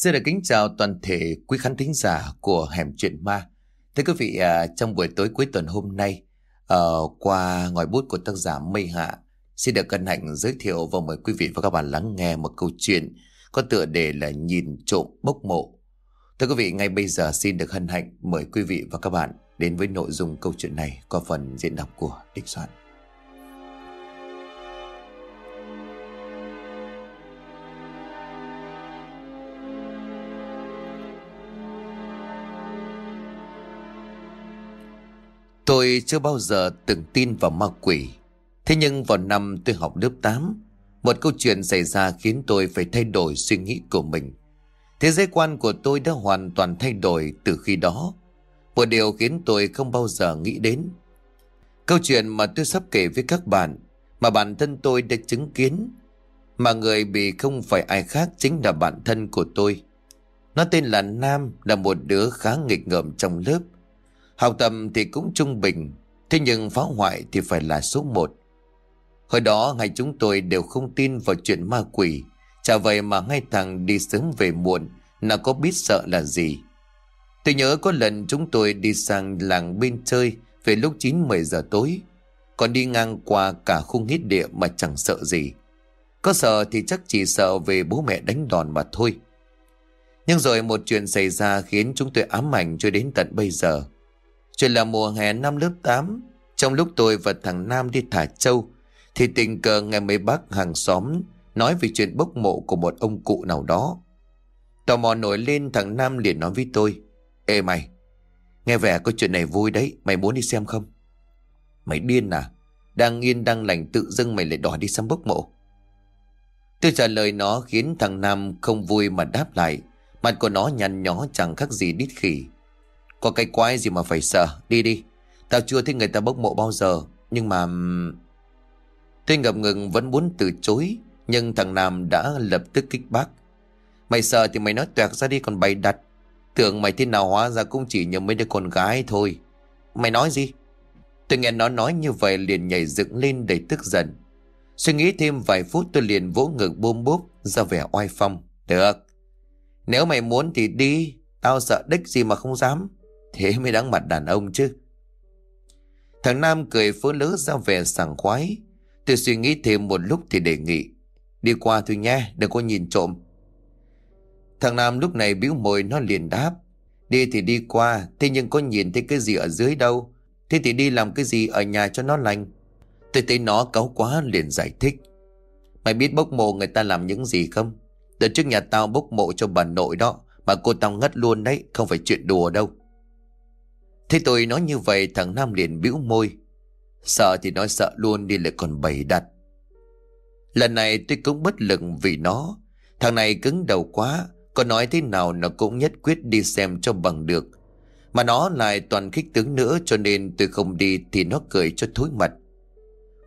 Xin được kính chào toàn thể quý khán thính giả của Hẻm Chuyện Ma. Thưa quý vị, à, trong buổi tối cuối tuần hôm nay, ờ, qua ngòi bút của tác giả Mây Hạ, xin được cân hạnh giới thiệu và mời quý vị và các bạn lắng nghe một câu chuyện có tựa đề là Nhìn trộm bốc mộ. Thưa quý vị, ngay bây giờ xin được hân hạnh mời quý vị và các bạn đến với nội dung câu chuyện này qua phần diễn đọc của Đích Soạn. Tôi chưa bao giờ từng tin vào ma quỷ. Thế nhưng vào năm tôi học lớp 8, một câu chuyện xảy ra khiến tôi phải thay đổi suy nghĩ của mình. Thế giới quan của tôi đã hoàn toàn thay đổi từ khi đó. Một điều khiến tôi không bao giờ nghĩ đến. Câu chuyện mà tôi sắp kể với các bạn, mà bản thân tôi đã chứng kiến, mà người bị không phải ai khác chính là bản thân của tôi. Nó tên là Nam, là một đứa khá nghịch ngợm trong lớp. Học tập thì cũng trung bình, thế nhưng phá hoại thì phải là số một. Hồi đó ngày chúng tôi đều không tin vào chuyện ma quỷ, chả vậy mà ngay thằng đi sớm về muộn, nào có biết sợ là gì. Tôi nhớ có lần chúng tôi đi sang làng bên chơi về lúc 9-10 giờ tối, còn đi ngang qua cả khung hít địa mà chẳng sợ gì. Có sợ thì chắc chỉ sợ về bố mẹ đánh đòn mà thôi. Nhưng rồi một chuyện xảy ra khiến chúng tôi ám ảnh cho đến tận bây giờ. Chuyện là mùa hè năm lớp 8 Trong lúc tôi và thằng Nam đi thả trâu Thì tình cờ nghe mấy bác hàng xóm Nói về chuyện bốc mộ của một ông cụ nào đó. Tò mò nổi lên thằng Nam liền nói với tôi, Ê mày, Nghe vẻ có chuyện này vui đấy, Mày muốn đi xem không? Mày điên à? Đang yên đang lành tự dưng mày lại đòi đi xem bốc mộ. Tôi trả lời nó khiến thằng Nam không vui mà đáp lại, Mặt của nó nhăn nhó chẳng khác gì đít khỉ có cái quái gì mà phải sợ. Đi đi. Tao chưa thấy người ta bốc mộ bao giờ, Nhưng mà Tôi ngập ngừng vẫn muốn từ chối, Nhưng thằng Nam đã lập tức kích bác. Mày sợ thì mày nói toẹt ra đi, còn bày đặt. Tưởng mày thế nào hóa ra cũng chỉ nhầm mấy đứa con gái thôi. Mày nói gì? Tôi nghe nó nói như vậy liền nhảy dựng lên đầy tức giận. Suy nghĩ thêm vài phút tôi liền vỗ ngực bôm bốp ra vẻ oai phong. Được. Nếu mày muốn thì đi, Tao sợ đích gì mà không dám. Thế mới đáng mặt đàn ông chứ. Thằng Nam cười phớ lớ ra vẻ sảng khoái. Tôi suy nghĩ thêm một lúc thì đề nghị. Đi qua thôi nha, Đừng có nhìn trộm. Thằng Nam lúc này bĩu môi, nó liền đáp. Đi thì đi qua, Thế nhưng có nhìn thấy cái gì ở dưới đâu? Thế thì đi làm cái gì ở nhà cho nó lành? Tôi thấy nó cáu quá liền giải thích. Mày biết bốc mộ người ta làm những gì không? Đợt trước nhà tao bốc mộ cho bà nội đó, Mà cô tao ngất luôn đấy, Không phải chuyện đùa đâu. Thế tôi nói như vậy, thằng Nam liền bĩu môi. Sợ thì nói sợ luôn, đi lại còn bày đặt. Lần này tôi cũng bất lực vì nó. Thằng này cứng đầu quá. Có nói thế nào nó cũng nhất quyết đi xem cho bằng được. Mà nó lại toàn khích tướng nữa, cho nên tôi không đi thì nó cười cho thối mặt.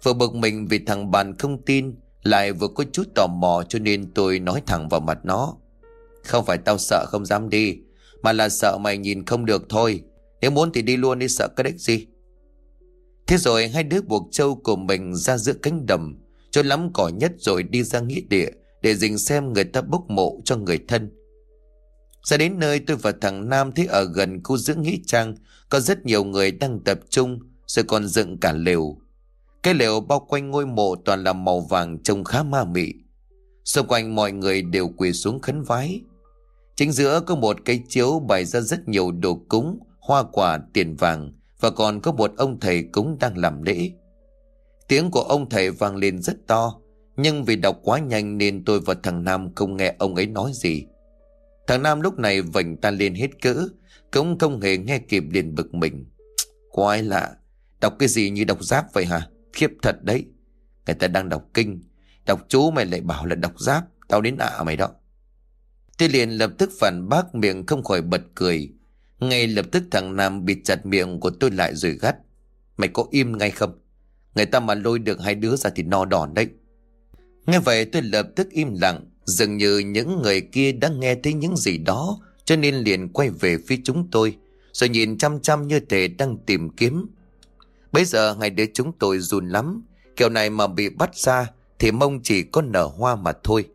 Vừa bực mình vì thằng bạn không tin, lại vừa có chút tò mò, cho nên tôi nói thẳng vào mặt nó. Không phải tao sợ không dám đi, mà là sợ mày nhìn không được thôi. Nếu muốn thì đi luôn đi, sợ cái đếch gì? Thế rồi hai đứa buộc trâu của mình ra giữa cánh đầm Cho lắm cỏ nhất rồi đi ra nghĩa địa Để dình xem người ta bốc mộ cho người thân. Ra đến nơi tôi và thằng Nam thấy ở gần khu dưỡng nghĩa trang, Có rất nhiều người đang tập trung, Rồi còn dựng cả lều. Cái lều bao quanh ngôi mộ toàn là màu vàng trông khá ma mị. Xung quanh mọi người đều quỳ xuống khấn vái. Chính giữa có một cái chiếu bày ra rất nhiều đồ cúng hoa quả, tiền vàng và còn có một ông thầy cũng đang làm lễ. Tiếng của ông thầy vang lên rất to, nhưng vì đọc quá nhanh nên tôi và thằng Nam không nghe ông ấy nói gì. Thằng Nam lúc này vành ta lên hết cỡ, cũng không hề nghe kịp liền bực mình. Quái lạ, đọc cái gì như đọc giáp vậy hả? Khiếp thật đấy. Người ta đang đọc kinh, đọc chú mày lại bảo là đọc giáp, tao đến ạ mày đó. Tôi liền lập tức phản bác miệng không khỏi bật cười, ngay lập tức thằng Nam bịt chặt miệng của tôi lại rồi gắt. Mày có im ngay không? Người ta mà lôi được hai đứa ra thì no đòn đấy. Nghe vậy tôi lập tức im lặng. Dường như những người kia đã nghe thấy những gì đó, cho nên liền quay về phía chúng tôi. Rồi nhìn chăm chăm như thể đang tìm kiếm. Bây giờ ngày đứa chúng tôi run lắm. Kiểu này mà bị bắt ra thì mông chỉ có nở hoa mà thôi.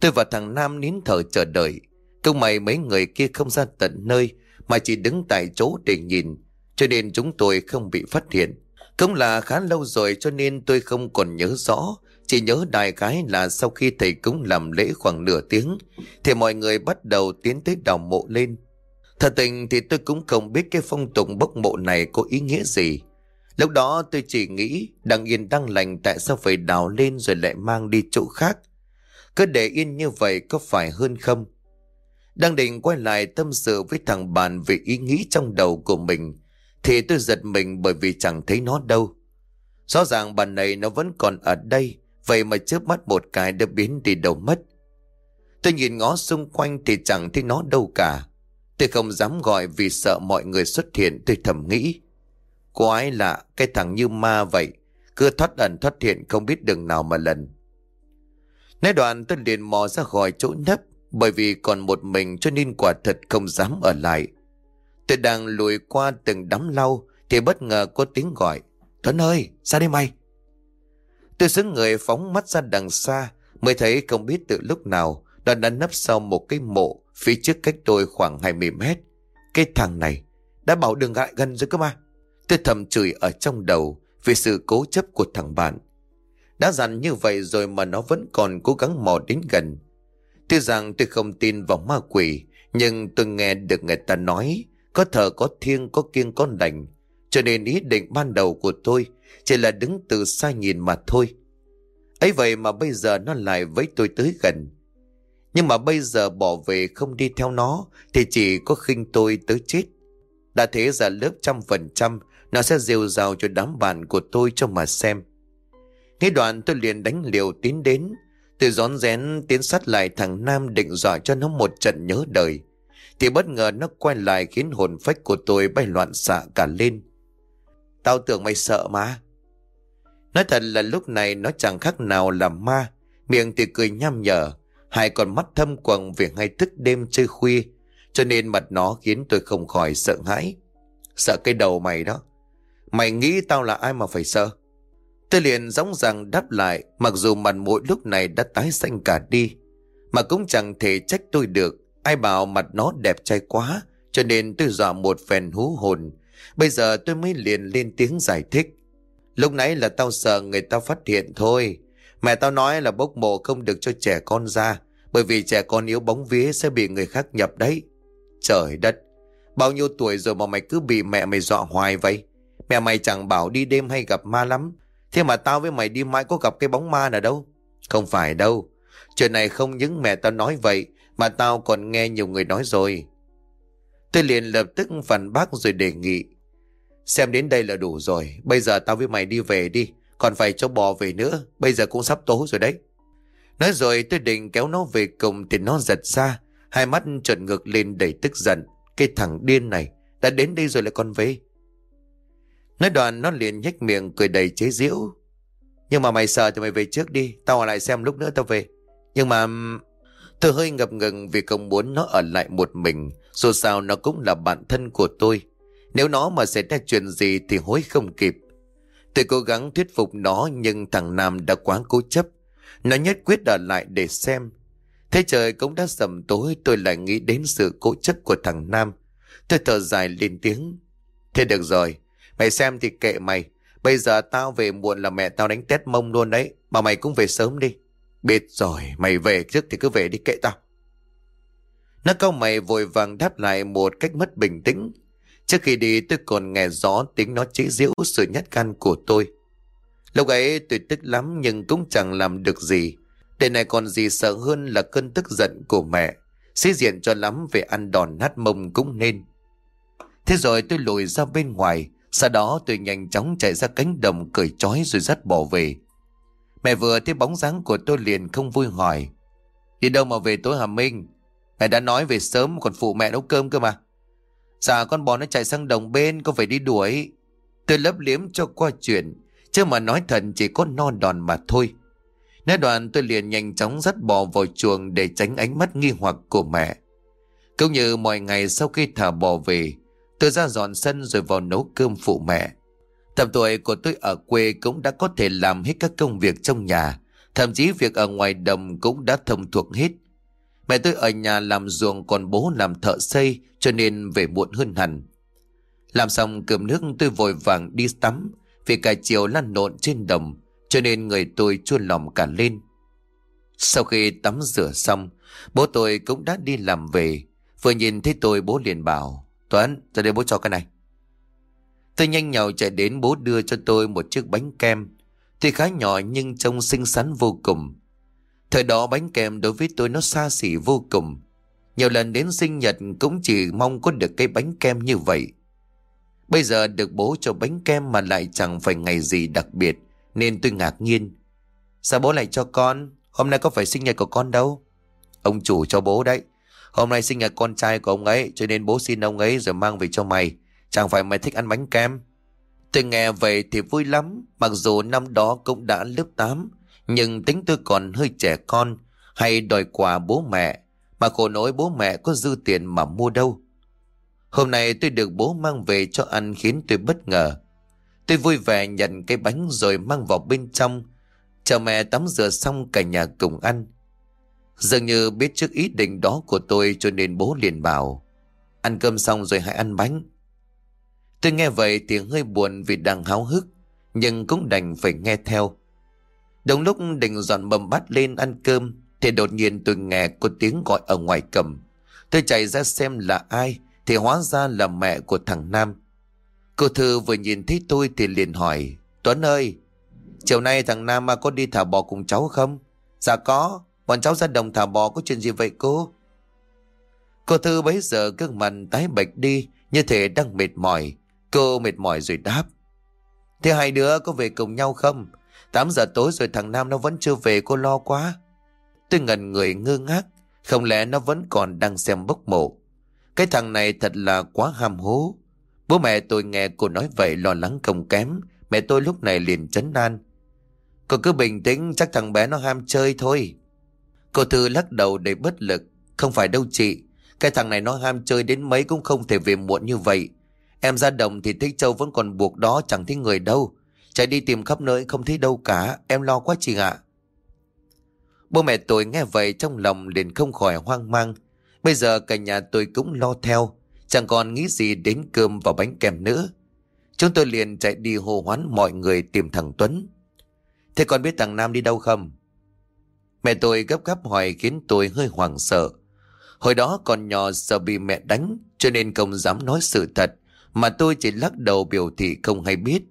Tôi và thằng Nam nín thở chờ đợi. Công mày mấy người kia không ra tận nơi mà chỉ đứng tại chỗ để nhìn, cho nên chúng tôi không bị phát hiện. Cũng là khá lâu rồi cho nên tôi không còn nhớ rõ, chỉ nhớ đại cái là sau khi thầy cúng làm lễ khoảng nửa tiếng, thì mọi người bắt đầu tiến tới đào mộ lên. Thật tình thì tôi cũng không biết cái phong tục bốc mộ này có ý nghĩa gì. Lúc đó tôi chỉ nghĩ đang yên đang lành tại sao phải đào lên rồi lại mang đi chỗ khác. Cứ để yên như vậy có phải hơn không? Đang định quay lại tâm sự với thằng bạn về ý nghĩ trong đầu của mình, thì tôi giật mình bởi vì chẳng thấy nó đâu. Rõ ràng bạn này nó vẫn còn ở đây, vậy mà trước mắt một cái đã biến đi đâu mất. Tôi nhìn ngó xung quanh thì chẳng thấy nó đâu cả. Tôi không dám gọi vì sợ mọi người xuất hiện, tôi thầm nghĩ. Quái lạ cái thằng như ma vậy, Cứ thoát ẩn thoát hiện không biết đường nào mà lần Nói đoạn tôi liền mò ra khỏi chỗ nấp bởi vì còn một mình cho nên quả thật không dám ở lại. Tôi đang lùi qua từng đám lau, Thì bất ngờ có tiếng gọi. Thuấn ơi, ra đây mày. Tôi xứng người phóng mắt ra đằng xa, Mới thấy không biết từ lúc nào Đoàn đã nấp sau một cái mộ Phía trước cách tôi khoảng 20 mét. Cái thằng này Đã bảo đừng lại gần rồi cơ mà. Tôi thầm chửi ở trong đầu Vì sự cố chấp của thằng bạn. Đã dặn như vậy rồi mà nó vẫn còn cố gắng mò đến gần. Tuy rằng tôi không tin vào ma quỷ, Nhưng tôi nghe được người ta nói, Có thờ, có thiêng, có kiêng, có lành Cho nên ý định ban đầu của tôi Chỉ là đứng từ xa nhìn mà thôi. Ấy vậy mà bây giờ nó lại với tôi tới gần. Nhưng mà bây giờ bỏ về không đi theo nó, Thì chỉ có khinh tôi tới chết. Đã thế ra lớp trăm phần trăm, nó sẽ rêu rào cho đám bạn của tôi cho mà xem. Nghe đoạn tôi liền đánh liều tiến đến Tôi rón rén tiến sát lại thằng Nam định dọa cho nó một trận nhớ đời. Thì bất ngờ nó quay lại khiến hồn phách của tôi bay loạn xạ cả lên. Tao tưởng mày sợ mà. Nói thật là lúc này nó chẳng khác nào là ma, Miệng thì cười nham nhở, Hai con mắt thâm quầng vì ngay thức đêm chơi khuya, Cho nên mặt nó khiến tôi không khỏi sợ hãi. Sợ cái đầu mày đó. Mày nghĩ tao là ai mà phải sợ? Tôi liền dõng rằng đáp lại, mặc dù mặt mũi lúc này đã tái xanh cả đi. Mà cũng chẳng thể trách tôi được. Ai bảo mặt nó đẹp trai quá, cho nên tôi dọa một phen hú hồn. Bây giờ tôi mới liền lên tiếng giải thích. Lúc nãy là tao sợ người ta phát hiện thôi. Mẹ tao nói là bốc mộ không được cho trẻ con ra. Bởi vì trẻ con yếu bóng vía sẽ bị người khác nhập đấy. Trời đất! Bao nhiêu tuổi rồi mà mày cứ bị mẹ mày dọa hoài vậy? Mẹ mày chẳng bảo đi đêm hay gặp ma lắm. Thế mà tao với mày đi mãi có gặp cái bóng ma nào đâu. Không phải đâu. Chuyện này không những mẹ tao nói vậy, mà tao còn nghe nhiều người nói rồi. Tôi liền lập tức phản bác rồi đề nghị. Xem đến đây là đủ rồi. Bây giờ tao với mày đi về đi. Còn phải cho bò về nữa. Bây giờ cũng sắp tối rồi đấy. Nói rồi tôi định kéo nó về cùng thì nó giật ra. Hai mắt trợn ngược lên đầy tức giận. Cái thằng điên này đã đến đây rồi lại còn về. Nói đoạn nó liền nhếch miệng cười đầy chế giễu. Nhưng mà mày sợ thì mày về trước đi. Tao ở lại xem lúc nữa tao về. Nhưng mà... Tôi hơi ngập ngừng vì không muốn nó ở lại một mình. Dù sao nó cũng là bạn thân của tôi. Nếu nó mà xảy ra chuyện gì thì hối không kịp. Tôi cố gắng thuyết phục nó nhưng thằng Nam đã quá cố chấp. Nó nhất quyết ở lại để xem. Thế trời cũng đã sầm tối tôi lại nghĩ đến sự cố chấp của thằng Nam. Tôi thở dài lên tiếng. Thế được rồi, Mày xem thì kệ mày. Bây giờ tao về muộn là mẹ tao đánh tét mông luôn đấy. Mà mày cũng về sớm đi. Biết rồi, mày về trước thì cứ về đi kệ tao. Nó câu mày vội vàng đáp lại một cách mất bình tĩnh. Trước khi đi tôi còn nghe rõ tiếng nó chế giễu sự nhát gan của tôi. Lúc ấy tôi tức lắm nhưng cũng chẳng làm được gì. Để này còn gì sợ hơn là cơn tức giận của mẹ. Sĩ diện cho lắm về ăn đòn nát mông cũng nên. Thế rồi tôi lùi ra bên ngoài sau đó tôi nhanh chóng chạy ra cánh đồng cởi trói rồi dắt bỏ về. Mẹ vừa thấy bóng dáng của tôi liền không vui hỏi. Đi đâu mà về tối Hà Minh? Mẹ đã nói về sớm còn phụ mẹ nấu cơm cơ mà. Dạ con bò nó chạy sang đồng bên con phải đi đuổi. Tôi lấp liếm cho qua chuyện. Chứ mà nói thật chỉ có non đòn mà thôi. Nói đoạn tôi liền nhanh chóng dắt bò vào chuồng để tránh ánh mắt nghi hoặc của mẹ. Cũng như mọi ngày sau khi thả bò về, Tôi ra dọn sân rồi vào nấu cơm phụ mẹ. Tầm tuổi của tôi ở quê cũng đã có thể làm hết các công việc trong nhà. Thậm chí việc ở ngoài đồng cũng đã thông thuộc hết. Mẹ tôi ở nhà làm ruộng còn bố làm thợ xây cho nên về muộn hơn hẳn. Làm xong cơm nước tôi vội vàng đi tắm vì cả chiều lăn lộn trên đồng cho nên người tôi chua lòng cả lên. Sau khi tắm rửa xong, bố tôi cũng đã đi làm về. Vừa nhìn thấy tôi bố liền bảo, Tuấn, ra đây bố cho cái này. Tôi nhanh nhào chạy đến bố đưa cho tôi một chiếc bánh kem. Tuy khá nhỏ nhưng trông xinh xắn vô cùng. Thời đó bánh kem đối với tôi nó xa xỉ vô cùng. Nhiều lần đến sinh nhật cũng chỉ mong có được cái bánh kem như vậy. Bây giờ được bố cho bánh kem mà lại chẳng phải ngày gì đặc biệt nên tôi ngạc nhiên. Sao bố lại cho con? Hôm nay có phải sinh nhật của con đâu? Ông chủ cho bố đấy. Hôm nay sinh nhật con trai của ông ấy, cho nên bố xin ông ấy rồi mang về cho mày. Chẳng phải mày thích ăn bánh kem? Tôi nghe vậy thì vui lắm. Mặc dù năm đó cũng đã lớp 8 nhưng tính tôi còn hơi trẻ con, hay đòi quà bố mẹ, mà khổ nỗi bố mẹ có dư tiền mà mua đâu. Hôm nay tôi được bố mang về cho ăn khiến tôi bất ngờ. Tôi vui vẻ nhận cái bánh rồi mang vào bên trong. Chờ mẹ tắm rửa xong cả nhà cùng ăn. Dường như biết trước ý định đó của tôi cho nên bố liền bảo. Ăn cơm xong rồi hãy ăn bánh. Tôi nghe vậy thì hơi buồn vì đang háo hức. Nhưng cũng đành phải nghe theo. Đồng lúc định dọn mầm bát lên ăn cơm thì đột nhiên tôi nghe có tiếng gọi ở ngoài cầm. Tôi chạy ra xem là ai thì hóa ra là mẹ của thằng Nam. Cô Thư vừa nhìn thấy tôi thì liền hỏi Tuấn ơi, chiều nay thằng Nam có đi thả bò cùng cháu không? Dạ có, bọn cháu ra đồng thả bò có chuyện gì vậy cô? Cô Thư bấy giờ gương mặt tái bệch đi như thể đang mệt mỏi. Cô mệt mỏi rồi đáp. Thế hai đứa có về cùng nhau không? 8 giờ tối rồi thằng Nam nó vẫn chưa về cô lo quá. Tôi ngần người ngơ ngác, không lẽ nó vẫn còn đang xem bốc mộ. Cái thằng này thật là quá ham hố. Bố mẹ tôi nghe cô nói vậy lo lắng không kém, mẹ tôi lúc này liền chấn an. Cô cứ bình tĩnh, chắc thằng bé nó ham chơi thôi. Cô Thư lắc đầu đầy bất lực, không phải đâu chị. Cái thằng này nó ham chơi đến mấy cũng không thể về muộn như vậy. Em ra đồng thì Thích Châu vẫn còn buộc đó chẳng thấy người đâu. Chạy đi tìm khắp nơi không thấy đâu cả Em lo quá chị ạ Bố mẹ tôi nghe vậy trong lòng liền không khỏi hoang mang Bây giờ cả nhà tôi cũng lo theo Chẳng còn nghĩ gì đến cơm và bánh kèm nữa Chúng tôi liền chạy đi hô hoán mọi người tìm thằng Tuấn Thế còn biết thằng Nam đi đâu không? Mẹ tôi gấp gáp hỏi khiến tôi hơi hoảng sợ Hồi đó còn nhỏ sợ bị mẹ đánh, Cho nên không dám nói sự thật, Mà tôi chỉ lắc đầu biểu thị không hay biết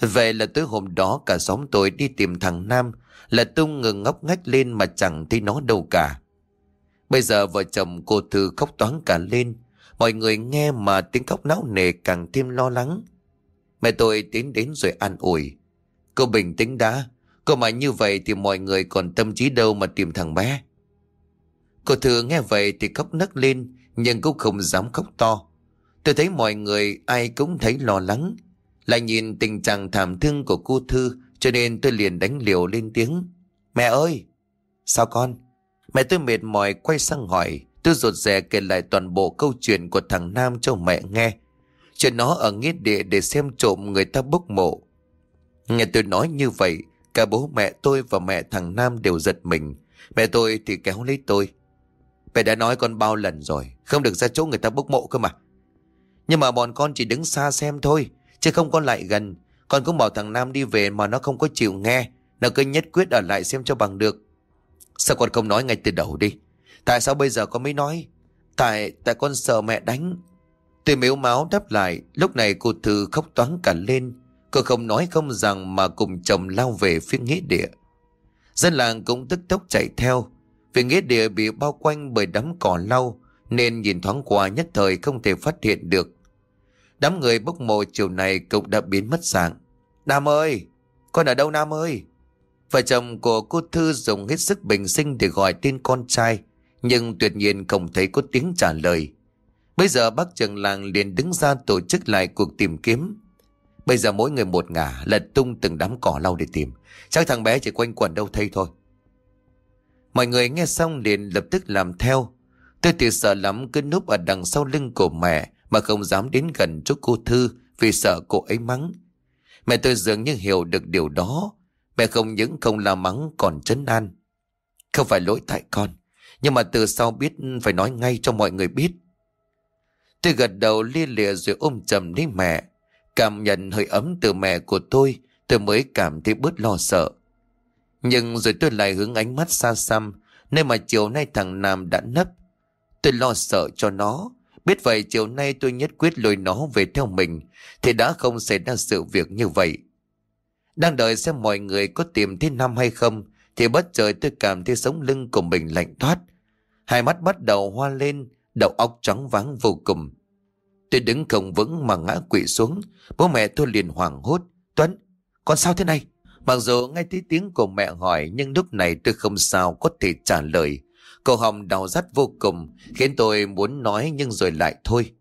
Vậy là tới hôm đó cả xóm tôi đi tìm thằng Nam, là tung ngừng ngóc ngách lên mà chẳng thấy nó đâu cả. Bây giờ vợ chồng cô Thư khóc toán cả lên. Mọi người nghe mà tiếng khóc não nề càng thêm lo lắng. Mẹ tôi tiến đến rồi an ủi. Cô bình tĩnh đã. Cô mà như vậy thì mọi người còn tâm trí đâu mà tìm thằng bé. Cô Thư nghe vậy thì khóc nấc lên nhưng cũng không dám khóc to. Tôi thấy mọi người ai cũng thấy lo lắng lại nhìn tình trạng thảm thương của cô Thư cho nên tôi liền đánh liều lên tiếng. Mẹ ơi! Sao con? Mẹ tôi mệt mỏi quay sang hỏi. Tôi rụt rè kể lại toàn bộ câu chuyện của thằng Nam cho mẹ nghe. Chuyện nó ở nghĩa địa để xem trộm người ta bốc mộ. Nghe tôi nói như vậy, cả bố mẹ tôi và mẹ thằng Nam đều giật mình. Mẹ tôi thì kéo lấy tôi. Mẹ đã nói con bao lần rồi, không được ra chỗ người ta bốc mộ cơ mà. Nhưng mà bọn con chỉ đứng xa xem thôi. Chứ không có lại gần Con cũng bảo thằng Nam đi về mà nó không có chịu nghe Nó cứ nhất quyết ở lại xem cho bằng được Sao con không nói ngay từ đầu đi Tại sao bây giờ con mới nói Tại tại con sợ mẹ đánh Tôi mếu máu đáp lại Lúc này cô Thư khóc toáng cả lên Cô không nói không rằng mà cùng chồng lao về phía nghĩa địa Dân làng cũng tức tốc chạy theo Vì nghĩa địa bị bao quanh bởi đám cỏ lau Nên nhìn thoáng qua nhất thời không thể phát hiện được Đám người bốc mộ chiều này cũng đã biến mất dạng. Nam ơi! Con ở đâu Nam ơi? Vợ chồng của cô Thư dùng hết sức bình sinh để gọi tên con trai, nhưng tuyệt nhiên không thấy có tiếng trả lời. Bây giờ bác trường làng liền đứng ra tổ chức lại cuộc tìm kiếm. Bây giờ mỗi người một ngả, lật tung từng đám cỏ lau để tìm. Chắc thằng bé chỉ quanh quẩn đâu thay thôi. Mọi người nghe xong liền lập tức làm theo. Tôi thì sợ lắm cứ núp ở đằng sau lưng của mẹ mà không dám đến gần chỗ cô Thư vì sợ cô ấy mắng. Mẹ tôi dường như hiểu được điều đó. Mẹ không những không la mắng còn chấn an. Không phải lỗi tại con. Nhưng mà từ sau biết phải nói ngay cho mọi người biết. Tôi gật đầu lia lịa rồi ôm chầm lấy mẹ. Cảm nhận hơi ấm từ mẹ của tôi, tôi mới cảm thấy bớt lo sợ. Nhưng rồi tôi lại hướng ánh mắt xa xăm, nơi mà chiều nay thằng Nam đã nấp. Tôi lo sợ cho nó, biết vậy chiều nay tôi nhất quyết lôi nó về theo mình, thì đã không xảy ra sự việc như vậy. Đang đợi xem mọi người có tìm thấy Nam hay không, thì bất chợt tôi cảm thấy sống lưng của mình lạnh toát. Hai mắt bắt đầu hoa lên, đầu óc trắng váng vô cùng. Tôi đứng không vững mà ngã quỵ xuống, bố mẹ tôi liền hoảng hốt. Tuấn, con sao thế này? Mặc dù nghe thấy tiếng của mẹ hỏi nhưng lúc này tôi không sao có thể trả lời. cậu họng đau rắt vô cùng khiến tôi muốn nói nhưng rồi lại thôi.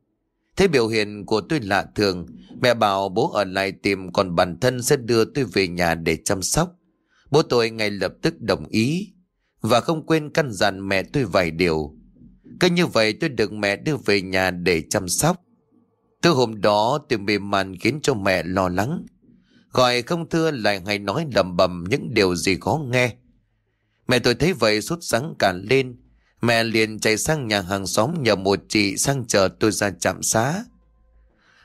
Thế biểu hiện của tôi lạ thường, mẹ bảo bố ở lại tìm còn bản thân sẽ đưa tôi về nhà để chăm sóc. Bố tôi ngay lập tức đồng ý và không quên căn dặn mẹ tôi vài điều. Cứ như vậy tôi được mẹ đưa về nhà để chăm sóc. Từ hôm đó tôi mê man khiến cho mẹ lo lắng. Gọi không thưa lại hay nói lầm bầm những điều gì khó nghe. Mẹ tôi thấy vậy sốt sắng cả lên. Mẹ liền chạy sang nhà hàng xóm nhờ một chị sang chờ tôi ra trạm xá.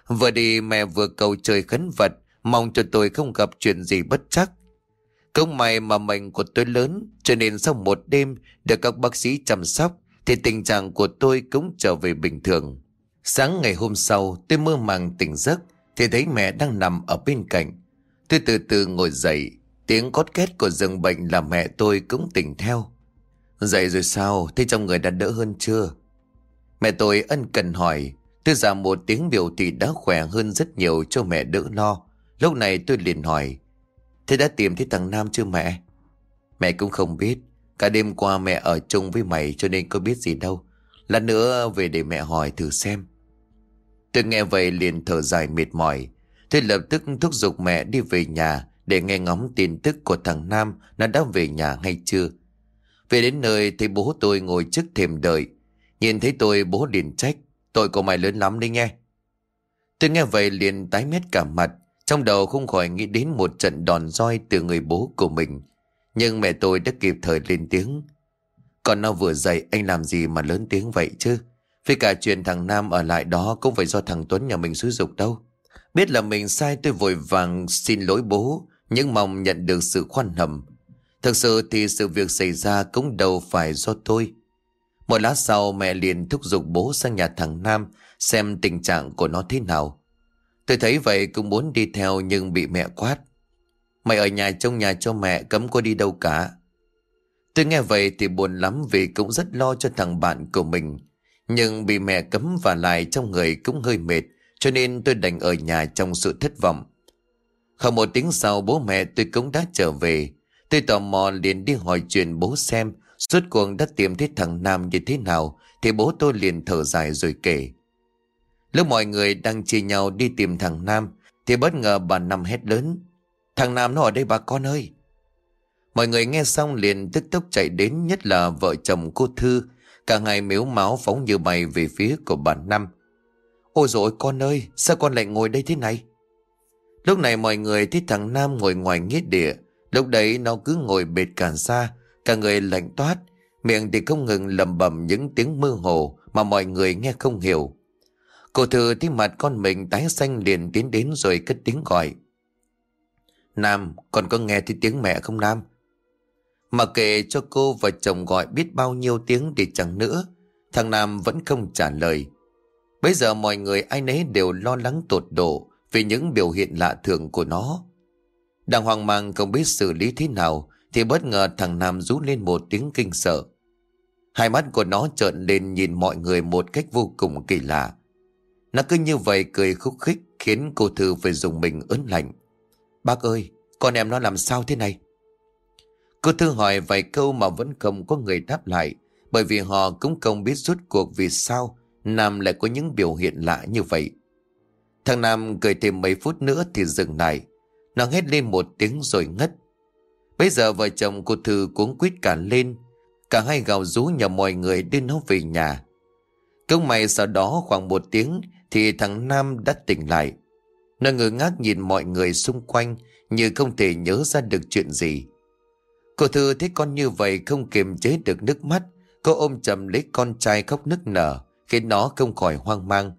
Vừa đi mẹ vừa cầu trời khấn vật, mong cho tôi không gặp chuyện gì bất chắc. công may mà mệnh của tôi lớn, cho nên sau một đêm được các bác sĩ chăm sóc, thì tình trạng của tôi cũng trở về bình thường. Sáng ngày hôm sau, tôi mơ màng tỉnh giấc, thì thấy mẹ đang nằm ở bên cạnh. Tôi từ từ ngồi dậy, tiếng cót két của giường bệnh làm mẹ tôi cũng tỉnh theo. Dậy rồi sao, thế trong người đã đỡ hơn chưa? Mẹ tôi ân cần hỏi, tôi ra một tiếng biểu thì đã khỏe hơn rất nhiều cho mẹ đỡ lo. Lúc này tôi liền hỏi, thế đã tìm thấy thằng Nam chưa mẹ? Mẹ cũng không biết, cả đêm qua mẹ ở chung với mày cho nên có biết gì đâu. Lát nữa về để mẹ hỏi thử xem. Tôi nghe vậy liền thở dài mệt mỏi, Tôi lập tức thúc giục mẹ đi về nhà để nghe ngóng tin tức của thằng Nam nó đã về nhà hay chưa. Về đến nơi thì bố tôi ngồi trước thềm đợi. Nhìn thấy tôi bố liền trách. Tội của mày lớn lắm đấy nghe. Tôi nghe vậy liền tái mét cả mặt. Trong đầu không khỏi nghĩ đến một trận đòn roi từ người bố của mình. Nhưng mẹ tôi đã kịp thời lên tiếng. Còn nó vừa dậy anh làm gì mà lớn tiếng vậy chứ? Vì cả chuyện thằng Nam ở lại đó cũng phải do thằng Tuấn nhà mình xúi dục đâu. Biết là mình sai tôi vội vàng xin lỗi bố, nhưng mong nhận được sự khoan hầm. Thực sự thì sự việc xảy ra cũng đâu phải do tôi. Một lát sau mẹ liền thúc giục bố sang nhà thằng Nam xem tình trạng của nó thế nào. Tôi thấy vậy cũng muốn đi theo nhưng bị mẹ quát. Mày ở nhà trong nhà cho mẹ cấm có đi đâu cả. Tôi nghe vậy thì buồn lắm vì cũng rất lo cho thằng bạn của mình. Nhưng bị mẹ cấm và lại trong người cũng hơi mệt, cho nên tôi đành ở nhà trong sự thất vọng. Không một tiếng sau, bố mẹ tôi cũng đã trở về. Tôi tò mò liền đi hỏi chuyện bố xem, Suốt cuộc đã tìm thấy thằng Nam như thế nào, Thì bố tôi liền thở dài rồi kể. Lúc mọi người đang chia nhau đi tìm thằng Nam, Thì bất ngờ bà Năm hét lớn, Thằng Nam nó ở đây bà con ơi! Mọi người nghe xong liền tức tốc chạy đến, Nhất là vợ chồng cô Thư Cả ngày miếu máu phóng như bay về phía của bà Năm Ôi dồi con ơi, sao con lại ngồi đây thế này? Lúc này mọi người thấy thằng Nam ngồi ngoài nghĩa địa. Lúc đấy nó cứ ngồi bệt càng xa, cả người lạnh toát. Miệng thì không ngừng lầm bầm những tiếng mơ hồ mà mọi người nghe không hiểu. Cô thư thấy mặt con mình tái xanh liền tiến đến rồi cất tiếng gọi. Nam, còn có nghe thấy tiếng mẹ không Nam? Mà kệ cho cô và chồng gọi biết bao nhiêu tiếng để chẳng nữa, thằng Nam vẫn không trả lời. Bây giờ mọi người ai nấy đều lo lắng tột độ vì những biểu hiện lạ thường của nó. Đang hoang mang không biết xử lý thế nào thì bất ngờ thằng Nam rú lên một tiếng kinh sợ. Hai mắt của nó trợn lên nhìn mọi người một cách vô cùng kỳ lạ. Nó cứ như vậy cười khúc khích khiến cô Thư phải dùng mình ớn lạnh. Bác ơi, con em nó làm sao thế này? Cô Thư hỏi vài câu mà vẫn không có người đáp lại, bởi vì họ cũng không biết rút cuộc vì sao Nam lại có những biểu hiện lạ như vậy. Thằng Nam cười thêm mấy phút nữa thì dừng lại. Nó hét lên một tiếng rồi ngất. Bây giờ vợ chồng cô Thư cuống quýt cả lên. Cả hai gào rú nhờ mọi người đưa nó về nhà. Công mày sau đó khoảng một tiếng thì thằng Nam đã tỉnh lại. Nó ngơ ngác nhìn mọi người xung quanh như không thể nhớ ra được chuyện gì. Cô Thư thấy con như vậy không kiềm chế được nước mắt Cô ôm chầm lấy con trai khóc nức nở, khiến nó không khỏi hoang mang.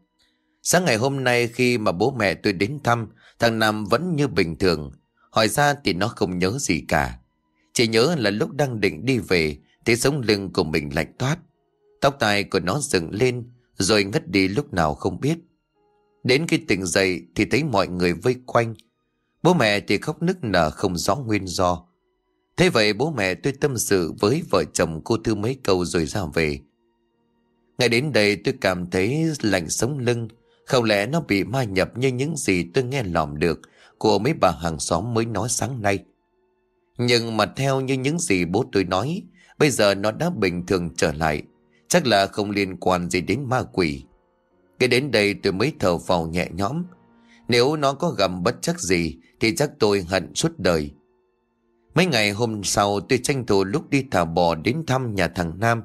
Sáng ngày hôm nay khi mà bố mẹ tôi đến thăm, thằng Nam vẫn như bình thường. Hỏi ra thì nó không nhớ gì cả. Chỉ nhớ là lúc đang định đi về, thì sống lưng của mình lạnh toát. Tóc tai của nó dựng lên, rồi ngất đi lúc nào không biết. Đến khi tỉnh dậy thì thấy mọi người vây quanh. Bố mẹ thì khóc nức nở không rõ nguyên do. Thế vậy bố mẹ tôi tâm sự với vợ chồng cô Thư mấy câu rồi ra về. Ngày đến đây tôi cảm thấy lạnh sống lưng. Không lẽ nó bị ma nhập như những gì tôi nghe lòm được của mấy bà hàng xóm mới nói sáng nay. Nhưng mà theo như những gì bố tôi nói, bây giờ nó đã bình thường trở lại. Chắc là không liên quan gì đến ma quỷ. Cái đến đây tôi mới thở phào nhẹ nhõm. Nếu nó có gầm bất chắc gì thì chắc tôi hận suốt đời. Mấy ngày hôm sau tôi tranh thủ lúc đi thả bò đến thăm nhà thằng Nam.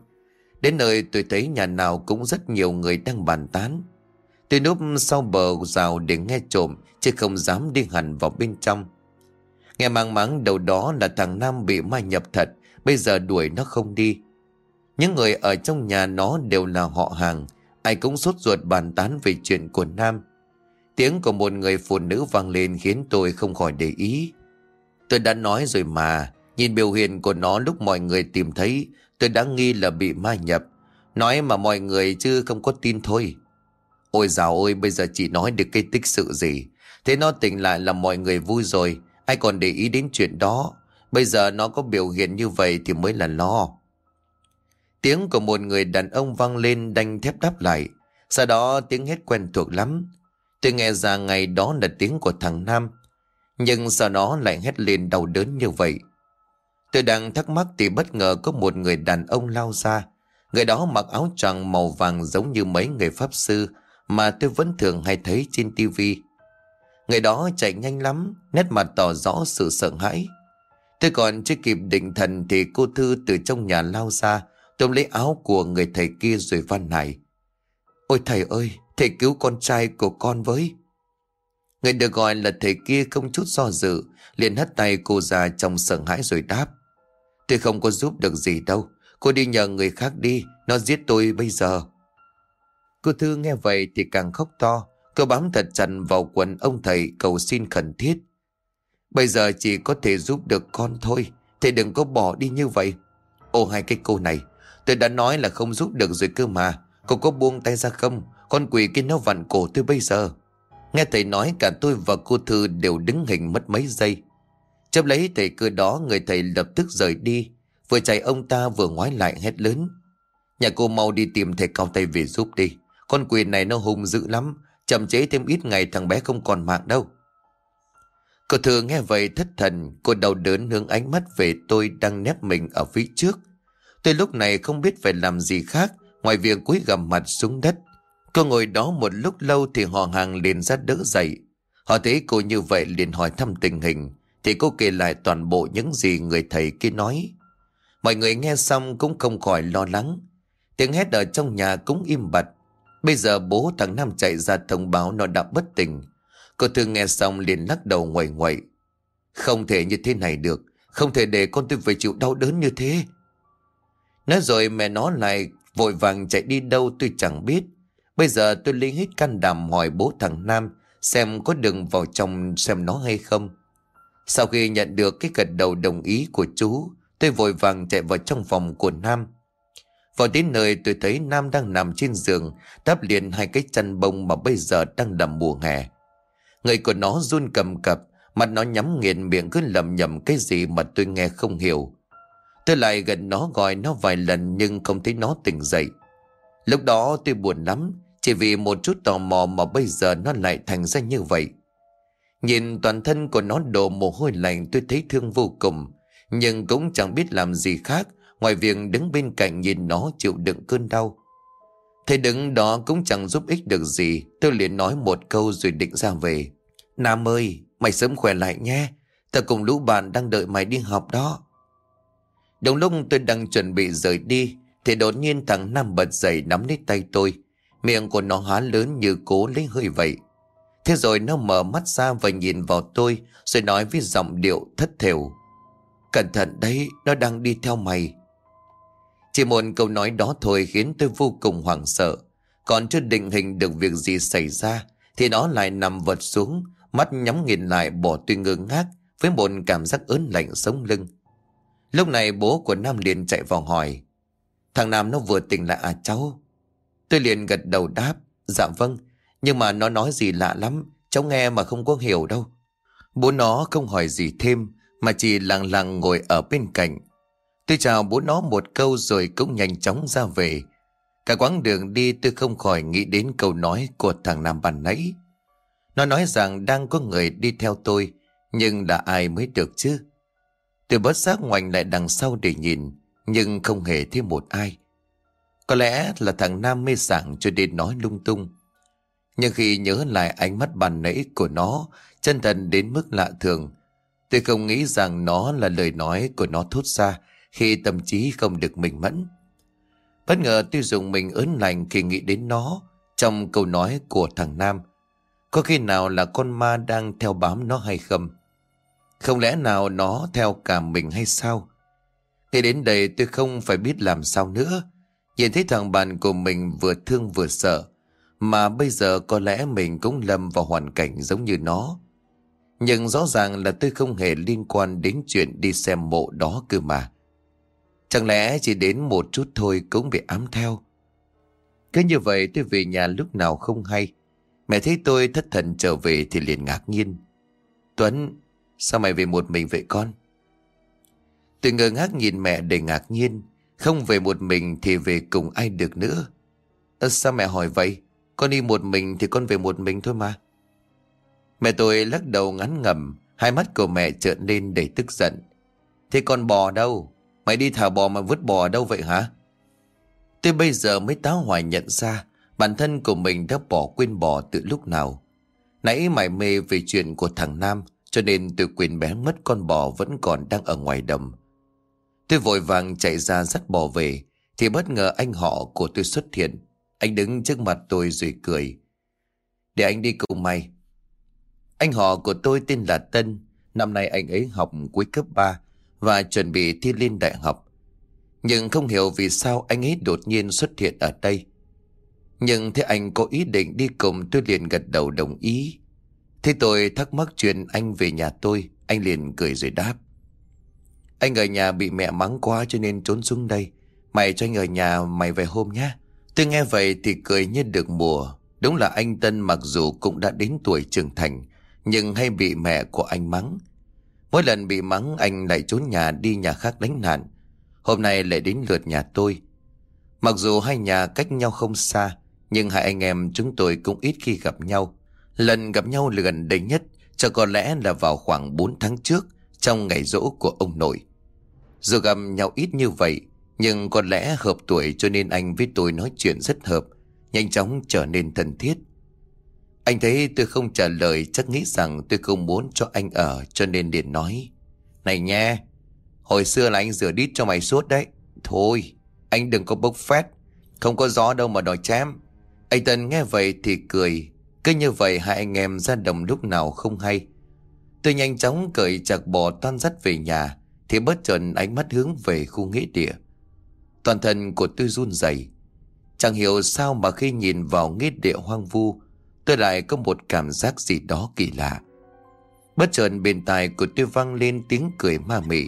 Đến nơi tôi thấy nhà nào cũng rất nhiều người đang bàn tán. Tôi núp sau bờ rào để nghe trộm chứ không dám đi hẳn vào bên trong. Nghe mang máng đầu đó là thằng Nam bị ma nhập thật, bây giờ đuổi nó không đi. Những người ở trong nhà nó đều là họ hàng, ai cũng sốt ruột bàn tán về chuyện của Nam. Tiếng của một người phụ nữ vang lên khiến tôi không khỏi để ý. Tôi đã nói rồi mà, nhìn biểu hiện của nó lúc mọi người tìm thấy, tôi đã nghi là bị ma nhập. Nói mà mọi người chứ không có tin thôi. Ôi dào ôi, bây giờ chị nói được cái tích sự gì. Thế nó tỉnh lại là mọi người vui rồi, ai còn để ý đến chuyện đó. Bây giờ nó có biểu hiện như vậy thì mới là lo. Tiếng của một người đàn ông vang lên đanh thép đáp lại. Sau đó tiếng hét quen thuộc lắm. Tôi nghe ra ngày đó là tiếng của thằng Nam. Nhưng sau đó lại hét lên đau đớn như vậy. Tôi đang thắc mắc thì bất ngờ có một người đàn ông lao ra. Người đó mặc áo choàng màu vàng giống như mấy người pháp sư mà tôi vẫn thường hay thấy trên tivi. Người đó chạy nhanh lắm, nét mặt tỏ rõ sự sợ hãi. Tôi còn chưa kịp định thần thì cô Thư từ trong nhà lao ra, tôm lấy áo của người thầy kia rồi van nài. Ôi thầy ơi, thầy cứu con trai của con với. Người được gọi là thầy kia không chút do dự, liền hất tay cô ra trong sợ hãi rồi đáp. Tôi không có giúp được gì đâu, cô đi nhờ người khác đi, nó giết tôi bây giờ. Cô Thư nghe vậy thì càng khóc to, cô bám thật chặt vào quần ông thầy cầu xin khẩn thiết. Bây giờ chỉ có thể giúp được con thôi, thầy đừng có bỏ đi như vậy. Ô hai cái cô này, tôi đã nói là không giúp được rồi cơ mà, cô có buông tay ra không? Con quỷ kia nó vặn cổ tôi bây giờ. Nghe thầy nói cả tôi và cô Thư đều đứng hình mất mấy giây. Chấp lấy thầy cười đó, người thầy lập tức rời đi. Vừa chạy ông ta vừa ngoái lại hét lớn. Nhà cô mau đi tìm thầy cao tay về giúp đi. Con quỷ này nó hung dữ lắm. Chậm chế thêm ít ngày thằng bé không còn mạng đâu. Cô Thư nghe vậy thất thần. Cô đau đớn hướng ánh mắt về tôi đang nép mình ở phía trước. Tôi lúc này không biết phải làm gì khác, ngoài việc cúi gằm mặt xuống đất. Cô ngồi đó một lúc lâu thì họ hàng liền ra đỡ dậy. Họ thấy cô như vậy liền hỏi thăm tình hình. Thì cô kể lại toàn bộ những gì người thầy kia nói. Mọi người nghe xong cũng không khỏi lo lắng. Tiếng hét ở trong nhà cũng im bặt. Bây giờ bố thằng Nam chạy ra thông báo nó đã bất tỉnh. Cô thương nghe xong liền lắc đầu ngoẩy ngoẩy. Không thể như thế này được. Không thể để con tôi phải chịu đau đớn như thế. Nói rồi mẹ nó lại vội vàng chạy đi đâu tôi chẳng biết. Bây giờ tôi lấy hết can đảm hỏi bố thằng Nam xem có đừng vào trong xem nó hay không. Sau khi nhận được cái gật đầu đồng ý của chú, tôi vội vàng chạy vào trong phòng của Nam. Vào đến nơi tôi thấy Nam đang nằm trên giường, đáp liền hai cái chân bông mà bây giờ đang đầm mùa hè. Người của nó run cầm cập, mặt nó nhắm nghiền miệng cứ lầm nhầm cái gì mà tôi nghe không hiểu. Tôi lại gần nó gọi nó vài lần nhưng không thấy nó tỉnh dậy. Lúc đó tôi buồn lắm, chỉ vì một chút tò mò mà bây giờ nó lại thành ra như vậy. Nhìn toàn thân của nó đổ mồ hôi lạnh tôi thấy thương vô cùng, nhưng cũng chẳng biết làm gì khác ngoài việc đứng bên cạnh nhìn nó chịu đựng cơn đau. Thầy đứng đó cũng chẳng giúp ích được gì, tôi liền nói một câu rồi định ra về. Nam ơi, mày sớm khỏe lại nhé, ta cùng lũ bạn đang đợi mày đi học đó. Đồng lúc tôi đang chuẩn bị rời đi, thì đột nhiên thằng Nam bật dậy nắm lấy tay tôi. Miệng của nó há lớn như cố lấy hơi vậy. Thế rồi nó mở mắt ra và nhìn vào tôi rồi nói với giọng điệu thất thểu. Cẩn thận đấy, nó đang đi theo mày. Chỉ một câu nói đó thôi khiến tôi vô cùng hoảng sợ. Còn chưa định hình được việc gì xảy ra thì nó lại nằm vật xuống, mắt nhắm nghiền lại bỏ tôi ngơ ngác với một cảm giác ớn lạnh sống lưng. Lúc này bố của Nam liền chạy vào hỏi. Thằng Nam nó vừa tỉnh lại à cháu? Tôi liền gật đầu đáp. Dạ vâng, nhưng mà nó nói gì lạ lắm, cháu nghe mà không có hiểu đâu. Bố nó không hỏi gì thêm, mà chỉ lặng lặng ngồi ở bên cạnh. Tôi chào bố nó một câu rồi cũng nhanh chóng ra về. Cả quãng đường đi tôi không khỏi nghĩ đến câu nói của thằng Nam bàn nãy. Nó nói rằng đang có người đi theo tôi, nhưng là ai mới được chứ? Tôi bớt giác ngoảnh lại đằng sau để nhìn, nhưng không hề thấy một ai. Có lẽ là thằng Nam mê sảng cho nên nói lung tung. Nhưng khi nhớ lại ánh mắt bàn nãy của nó, chân thần đến mức lạ thường, tôi không nghĩ rằng nó là lời nói của nó thốt ra khi tâm trí không được minh mẫn. Bất ngờ tôi dùng mình ớn lành khi nghĩ đến nó trong câu nói của thằng Nam. Có khi nào là con ma đang theo bám nó hay không? Không lẽ nào nó theo cả mình hay sao? Thì đến đây tôi không phải biết làm sao nữa. Nhìn thấy thằng bạn của mình vừa thương vừa sợ. Mà bây giờ có lẽ mình cũng lầm vào hoàn cảnh giống như nó. Nhưng rõ ràng là tôi không hề liên quan đến chuyện đi xem mộ đó cơ mà. Chẳng lẽ chỉ đến một chút thôi cũng bị ám theo. Cứ như vậy tôi về nhà lúc nào không hay. Mẹ thấy tôi thất thần trở về thì liền ngạc nhiên. Tuấn, sao mày về một mình vậy con? Tôi ngơ ngác nhìn mẹ để ngạc nhiên. Không về một mình thì về cùng ai được nữa. À, sao mẹ hỏi vậy? Con đi một mình thì con về một mình thôi mà. Mẹ tôi lắc đầu ngắn ngầm, hai mắt của mẹ trợn lên đầy tức giận. Thế con bò đâu? Mày đi thả bò mà vứt bò ở đâu vậy hả? Tôi bây giờ mới táo hoài nhận ra bản thân của mình đã bỏ quên bò từ lúc nào. Nãy mải mê về chuyện của thằng Nam cho nên tôi quên bé mất con bò vẫn còn đang ở ngoài đầm. Tôi vội vàng chạy ra dắt bò về thì bất ngờ anh họ của tôi xuất hiện. Anh đứng trước mặt tôi rồi cười. Để anh đi cùng mày. Anh họ của tôi tên là Tân. Năm nay anh ấy học cuối cấp 3 và chuẩn bị thi lên đại học. Nhưng không hiểu vì sao anh ấy đột nhiên xuất hiện ở đây. Nhưng thế anh có ý định đi cùng tôi liền gật đầu đồng ý. Thế tôi thắc mắc chuyện anh về nhà tôi, anh liền cười rồi đáp. Anh ở nhà bị mẹ mắng quá cho nên trốn xuống đây. Mày cho anh ở nhà mày về hôm nhé. Tôi nghe vậy thì cười như được mùa. Đúng là anh Tân mặc dù cũng đã đến tuổi trưởng thành, nhưng hay bị mẹ của anh mắng. Mỗi lần bị mắng anh lại trốn nhà đi nhà khác đánh nạn. Hôm nay lại đến lượt nhà tôi. Mặc dù hai nhà cách nhau không xa, nhưng hai anh em chúng tôi cũng ít khi gặp nhau. Lần gặp nhau gần đây nhất cho có lẽ là vào khoảng 4 tháng trước trong ngày rỗ của ông nội. Dù gặp nhau ít như vậy, nhưng có lẽ hợp tuổi cho nên anh với tôi nói chuyện rất hợp, nhanh chóng trở nên thân thiết. Anh thấy tôi không trả lời chắc nghĩ rằng tôi không muốn cho anh ở cho nên liền nói. Này nha, hồi xưa là anh rửa đít cho mày suốt đấy. Thôi, anh đừng có bốc phét, không có gió đâu mà đòi chém. Anh Tân nghe vậy thì cười, cứ như vậy hai anh em ra đồng lúc nào không hay. Tôi nhanh chóng cởi chặt bò toan dắt về nhà, thì bất chợt ánh mắt hướng về khu nghĩa địa. Toàn thân của tôi run rẩy. Chẳng hiểu sao mà khi nhìn vào nghĩa địa hoang vu Tôi lại có một cảm giác gì đó kỳ lạ. Bất chợt bên tai của tôi vang lên tiếng cười ma mị.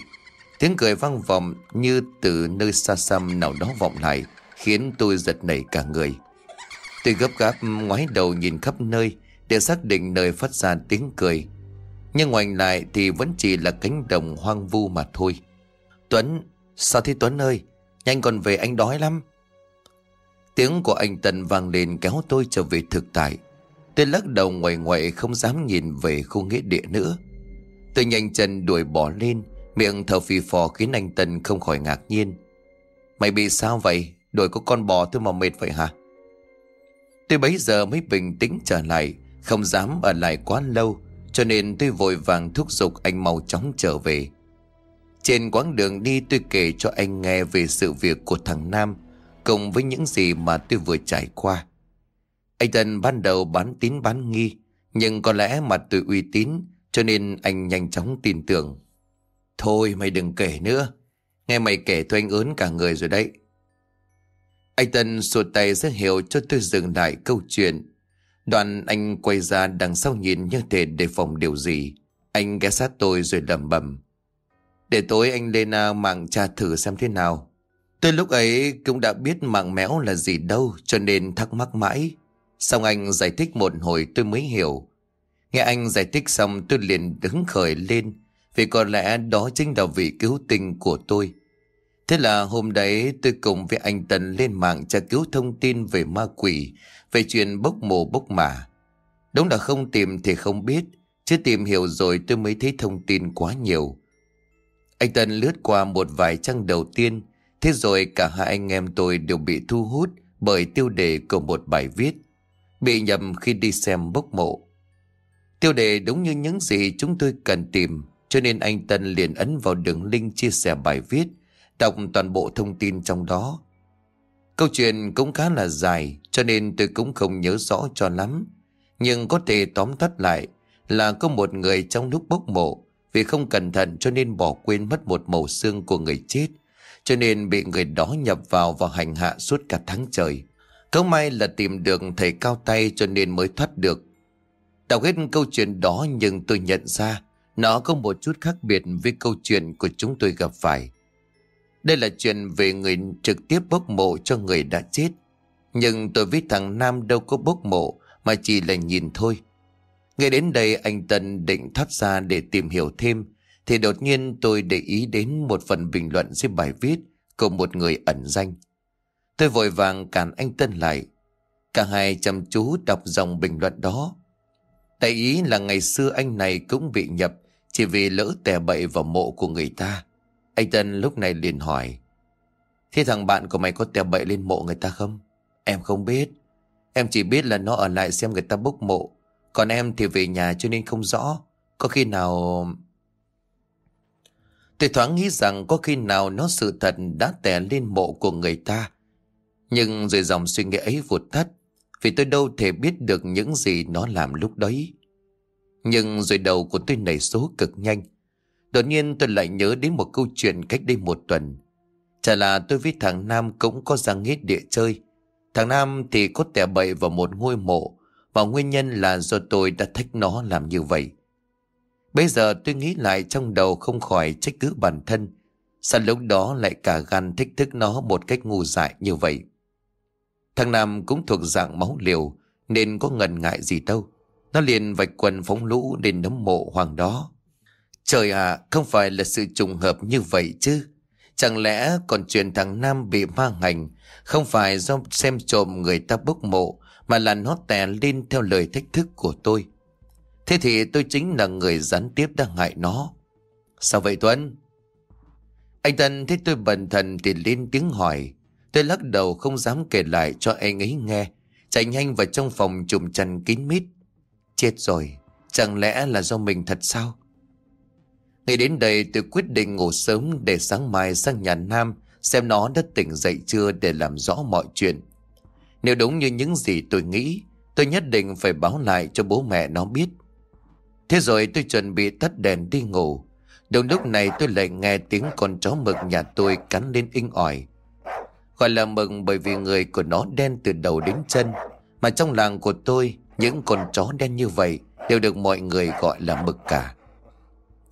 Tiếng cười vang vọng như từ nơi xa xăm nào đó vọng lại Khiến tôi giật nảy cả người. Tôi gấp gáp ngoái đầu nhìn khắp nơi Để xác định nơi phát ra tiếng cười. Nhưng ngoảnh lại thì vẫn chỉ là cánh đồng hoang vu mà thôi. Tuấn, sao thế Tuấn ơi? Nhanh còn về anh đói lắm. Tiếng của anh tần vang lên kéo tôi trở về thực tại. Tôi lắc đầu ngoài ngoại không dám nhìn về khu nghĩa địa nữa. Tôi nhanh chân đuổi bỏ lên Miệng thở phì phò khiến anh tần không khỏi ngạc nhiên. Mày bị sao vậy? Đuổi có con bò thôi mà mệt vậy hả? Tôi bấy giờ mới bình tĩnh trở lại Không dám ở lại quá lâu. Cho nên tôi vội vàng thúc giục anh mau chóng trở về. Trên quãng đường đi tôi kể cho anh nghe về sự việc của thằng Nam Cùng với những gì mà tôi vừa trải qua. Anh Tân ban đầu bán tín bán nghi, Nhưng có lẽ mặt tôi uy tín, Cho nên anh nhanh chóng tin tưởng. Thôi, mày đừng kể nữa. Nghe mày kể tôi anh ớn cả người rồi đấy. Anh Tân sụt tay rất hiểu cho tôi dừng lại câu chuyện. Đoàn anh quay ra đằng sau nhìn như thể đề phòng điều gì. Anh ghé sát tôi rồi lầm bầm. Để tối anh lên à, mạng tra thử xem thế nào. Tôi lúc ấy cũng đã biết mạng méo là gì đâu cho nên thắc mắc mãi. Xong anh giải thích một hồi tôi mới hiểu. Nghe anh giải thích xong tôi liền đứng khởi lên vì có lẽ đó chính là vị cứu tinh của tôi. Thế là hôm đấy tôi cùng với anh Tần lên mạng tra cứu thông tin về ma quỷ, về chuyện bốc mồ bốc mả. Đúng là không tìm thì không biết, chứ tìm hiểu rồi tôi mới thấy thông tin quá nhiều. Anh Tân lướt qua một vài trang đầu tiên, thế rồi cả hai anh em tôi đều bị thu hút bởi tiêu đề của một bài viết. Bị nhầm khi đi xem bốc mộ. Tiêu đề đúng như những gì chúng tôi cần tìm, cho nên anh Tân liền ấn vào đường link chia sẻ bài viết, đọc toàn bộ thông tin trong đó. Câu chuyện cũng khá là dài, cho nên tôi cũng không nhớ rõ cho lắm. Nhưng có thể tóm tắt lại là có một người trong lúc bốc mộ, vì không cẩn thận cho nên bỏ quên mất một màu xương của người chết, cho nên bị người đó nhập vào và hành hạ suốt cả tháng trời. Câu may là tìm được thầy cao tay cho nên mới thoát được. Đọc hết câu chuyện đó nhưng tôi nhận ra nó có một chút khác biệt với câu chuyện của chúng tôi gặp phải. Đây là chuyện về người trực tiếp bốc mộ cho người đã chết. Nhưng tôi với thằng Nam đâu có bốc mộ, mà chỉ là nhìn thôi. Ngay đến đây, anh Tân định thoát ra để tìm hiểu thêm, thì đột nhiên tôi để ý đến một phần bình luận dưới bài viết của một người ẩn danh. Tôi vội vàng cản anh Tân lại. Cả hai chăm chú đọc dòng bình luận đó. Đại ý là ngày xưa anh này cũng bị nhập chỉ vì lỡ tè bậy vào mộ của người ta. Anh Tân lúc này liền hỏi. Thế thằng bạn của mày có tè bậy lên mộ người ta không? Em không biết. Em chỉ biết là nó ở lại xem người ta bốc mộ. Còn em thì về nhà cho nên không rõ. Có khi nào... Tôi thoáng nghĩ rằng có khi nào nó sự thật đã tè lên mộ của người ta. Nhưng rồi dòng suy nghĩ ấy vụt tắt. Vì tôi đâu thể biết được những gì nó làm lúc đấy. Nhưng rồi đầu của tôi nảy số cực nhanh. Đột nhiên tôi lại nhớ đến một câu chuyện cách đây một tuần. Chả là tôi với thằng Nam cũng có ra nghít địa chơi. Thằng Nam thì có tẻ bậy vào một ngôi mộ, và nguyên nhân là do tôi đã thách nó làm như vậy. Bây giờ tôi nghĩ lại trong đầu không khỏi trách cứ bản thân. Sao lúc đó lại cả gan thích thức nó một cách ngu dại như vậy. Thằng Nam cũng thuộc dạng máu liều, nên có ngần ngại gì đâu. Nó liền vạch quần phóng lũ đến nấm mộ hoàng đó. Trời ạ, không phải là sự trùng hợp như vậy chứ. Chẳng lẽ còn chuyện thằng Nam bị ma hành không phải do xem trộm người ta bốc mộ mà là nó tè lên theo lời thách thức của tôi. Thế thì tôi chính là người gián tiếp đang hại nó. Sao vậy Tuấn? Anh Tân thấy tôi bần thần thì lên tiếng hỏi. Tôi lắc đầu không dám kể lại cho anh ấy nghe. Chạy nhanh vào trong phòng trùm chăn kín mít. Chết rồi, chẳng lẽ là do mình thật sao? Ngay đến đây tôi quyết định ngủ sớm để sáng mai sang nhà Nam xem nó đã tỉnh dậy chưa để làm rõ mọi chuyện. Nếu đúng như những gì tôi nghĩ, tôi nhất định phải báo lại cho bố mẹ nó biết. Thế rồi tôi chuẩn bị tắt đèn đi ngủ. Đúng lúc này tôi lại nghe tiếng con chó mực nhà tôi cắn lên inh ỏi. Gọi là mực bởi vì người của nó đen từ đầu đến chân. Mà trong làng của tôi, những con chó đen như vậy đều được mọi người gọi là mực cả.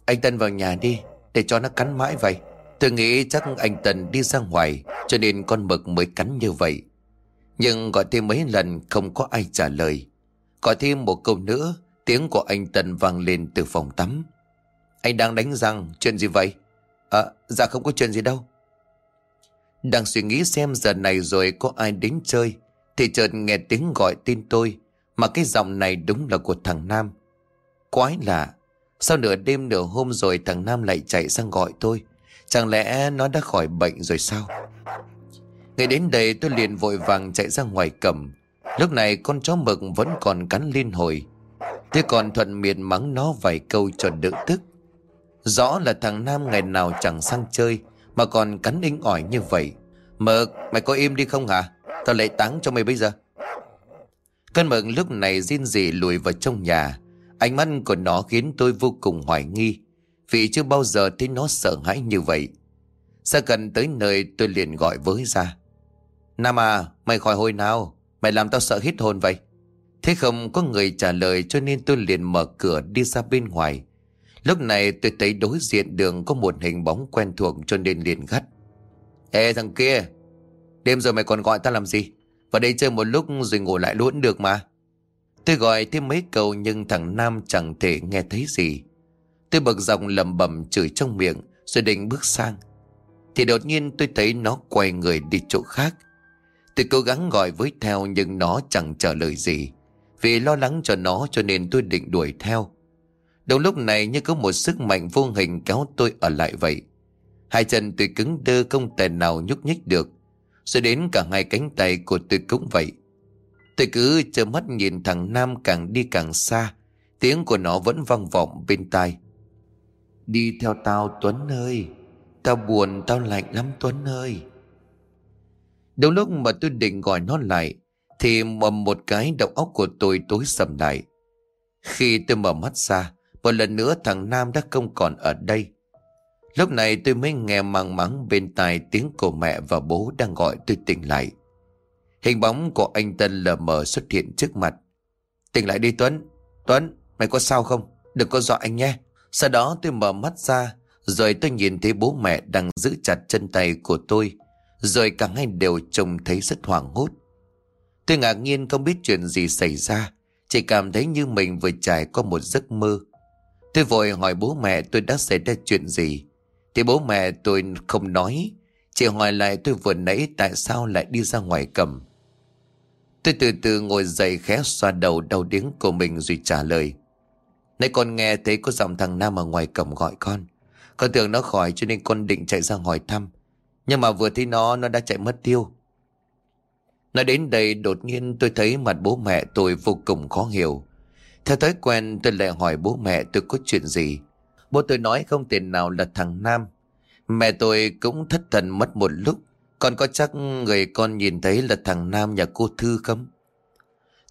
Anh Tân vào nhà đi, Để cho nó cắn mãi vậy. Tôi nghĩ chắc anh Tân đi ra ngoài, Cho nên con mực mới cắn như vậy. Nhưng gọi thêm mấy lần không có ai trả lời. Gọi thêm một câu nữa, Tiếng của anh Tân vang lên từ phòng tắm. Anh đang đánh răng, Chuyện gì vậy? À dạ không có chuyện gì đâu. Đang suy nghĩ xem giờ này rồi có ai đến chơi, Thì chợt nghe tiếng gọi tin tôi, Mà cái giọng này đúng là của thằng Nam. Quái lạ sau nửa đêm nửa hôm rồi thằng Nam lại chạy sang gọi tôi. Chẳng lẽ nó đã khỏi bệnh rồi sao? Ngày đến đây tôi liền vội vàng chạy ra ngoài cầm. Lúc này con chó mực vẫn còn cắn liên hồi. Tôi còn thuận miệng mắng nó vài câu cho đỡ tức. Rõ là thằng Nam ngày nào chẳng sang chơi Mà còn cắn inh ỏi như vậy. Mực, mày có im đi không hả? Tao lại táng cho mày bây giờ. Con mực lúc này riêng gì lùi vào trong nhà. Ánh mắt của nó khiến tôi vô cùng hoài nghi Vì chưa bao giờ thấy nó sợ hãi như vậy Xa gần tới nơi tôi liền gọi với ra Nam à, mày khỏi hồi nào? Mày làm tao sợ hít hồn vậy. Thế không có người trả lời cho nên tôi liền mở cửa đi ra bên ngoài. Lúc này tôi thấy đối diện đường có một hình bóng quen thuộc cho nên liền gắt. Ê thằng kia, đêm rồi mày còn gọi tao làm gì? Vào đây chơi một lúc rồi ngủ lại luôn được mà. Tôi gọi thêm mấy câu nhưng thằng Nam chẳng thể nghe thấy gì. Tôi bực giọng lầm bầm chửi trong miệng rồi định bước sang. Thì đột nhiên tôi thấy nó quay người đi chỗ khác. Tôi cố gắng gọi với theo nhưng nó chẳng trả lời gì. Vì lo lắng cho nó cho nên tôi định đuổi theo. Đầu lúc này như có một sức mạnh vô hình kéo tôi ở lại vậy. Hai chân tôi cứng đơ không tài nào nhúc nhích được. Rồi đến cả hai cánh tay của tôi cũng vậy. Tôi cứ trơ mắt nhìn thằng Nam càng đi càng xa. Tiếng của nó vẫn vang vọng bên tai. Đi theo tao, Tuấn ơi. Tao buồn, tao lạnh lắm, Tuấn ơi. Đúng lúc mà tôi định gọi nó lại, Thì mầm một cái đầu óc của tôi tối sầm lại Khi tôi mở mắt ra, Một lần nữa thằng Nam đã không còn ở đây Lúc này tôi mới nghe mang mắng bên tai tiếng của mẹ và bố đang gọi tôi tỉnh lại. Hình bóng của anh Tân lờ mờ xuất hiện trước mặt. Tỉnh lại đi Tuấn. Tuấn, mày có sao không? Đừng có dọa anh nhé. Sau đó tôi mở mắt ra, rồi tôi nhìn thấy bố mẹ đang giữ chặt chân tay của tôi. Rồi cả hai đều trông thấy rất hoảng hốt. Tôi ngạc nhiên không biết chuyện gì xảy ra, chỉ cảm thấy như mình vừa trải qua một giấc mơ. Tôi vội hỏi bố mẹ tôi đã xảy ra chuyện gì. Thì bố mẹ tôi không nói Chỉ hỏi lại tôi vừa nãy tại sao lại đi ra ngoài cầm Tôi từ từ ngồi dậy khẽ xoa đầu đau điếng của mình rồi trả lời. Nãy con nghe thấy có giọng thằng Nam ở ngoài cầm gọi con. Con tưởng nó khỏi cho nên con định chạy ra hỏi thăm. Nhưng mà vừa thấy nó nó đã chạy mất tiêu. Nói đến đây đột nhiên tôi thấy mặt bố mẹ tôi vô cùng khó hiểu. Theo thói quen, tôi lại hỏi bố mẹ tôi có chuyện gì. Bố tôi nói không tiền nào là thằng Nam. Mẹ tôi cũng thất thần mất một lúc. Còn có chắc người con nhìn thấy là thằng Nam nhà cô Thư không?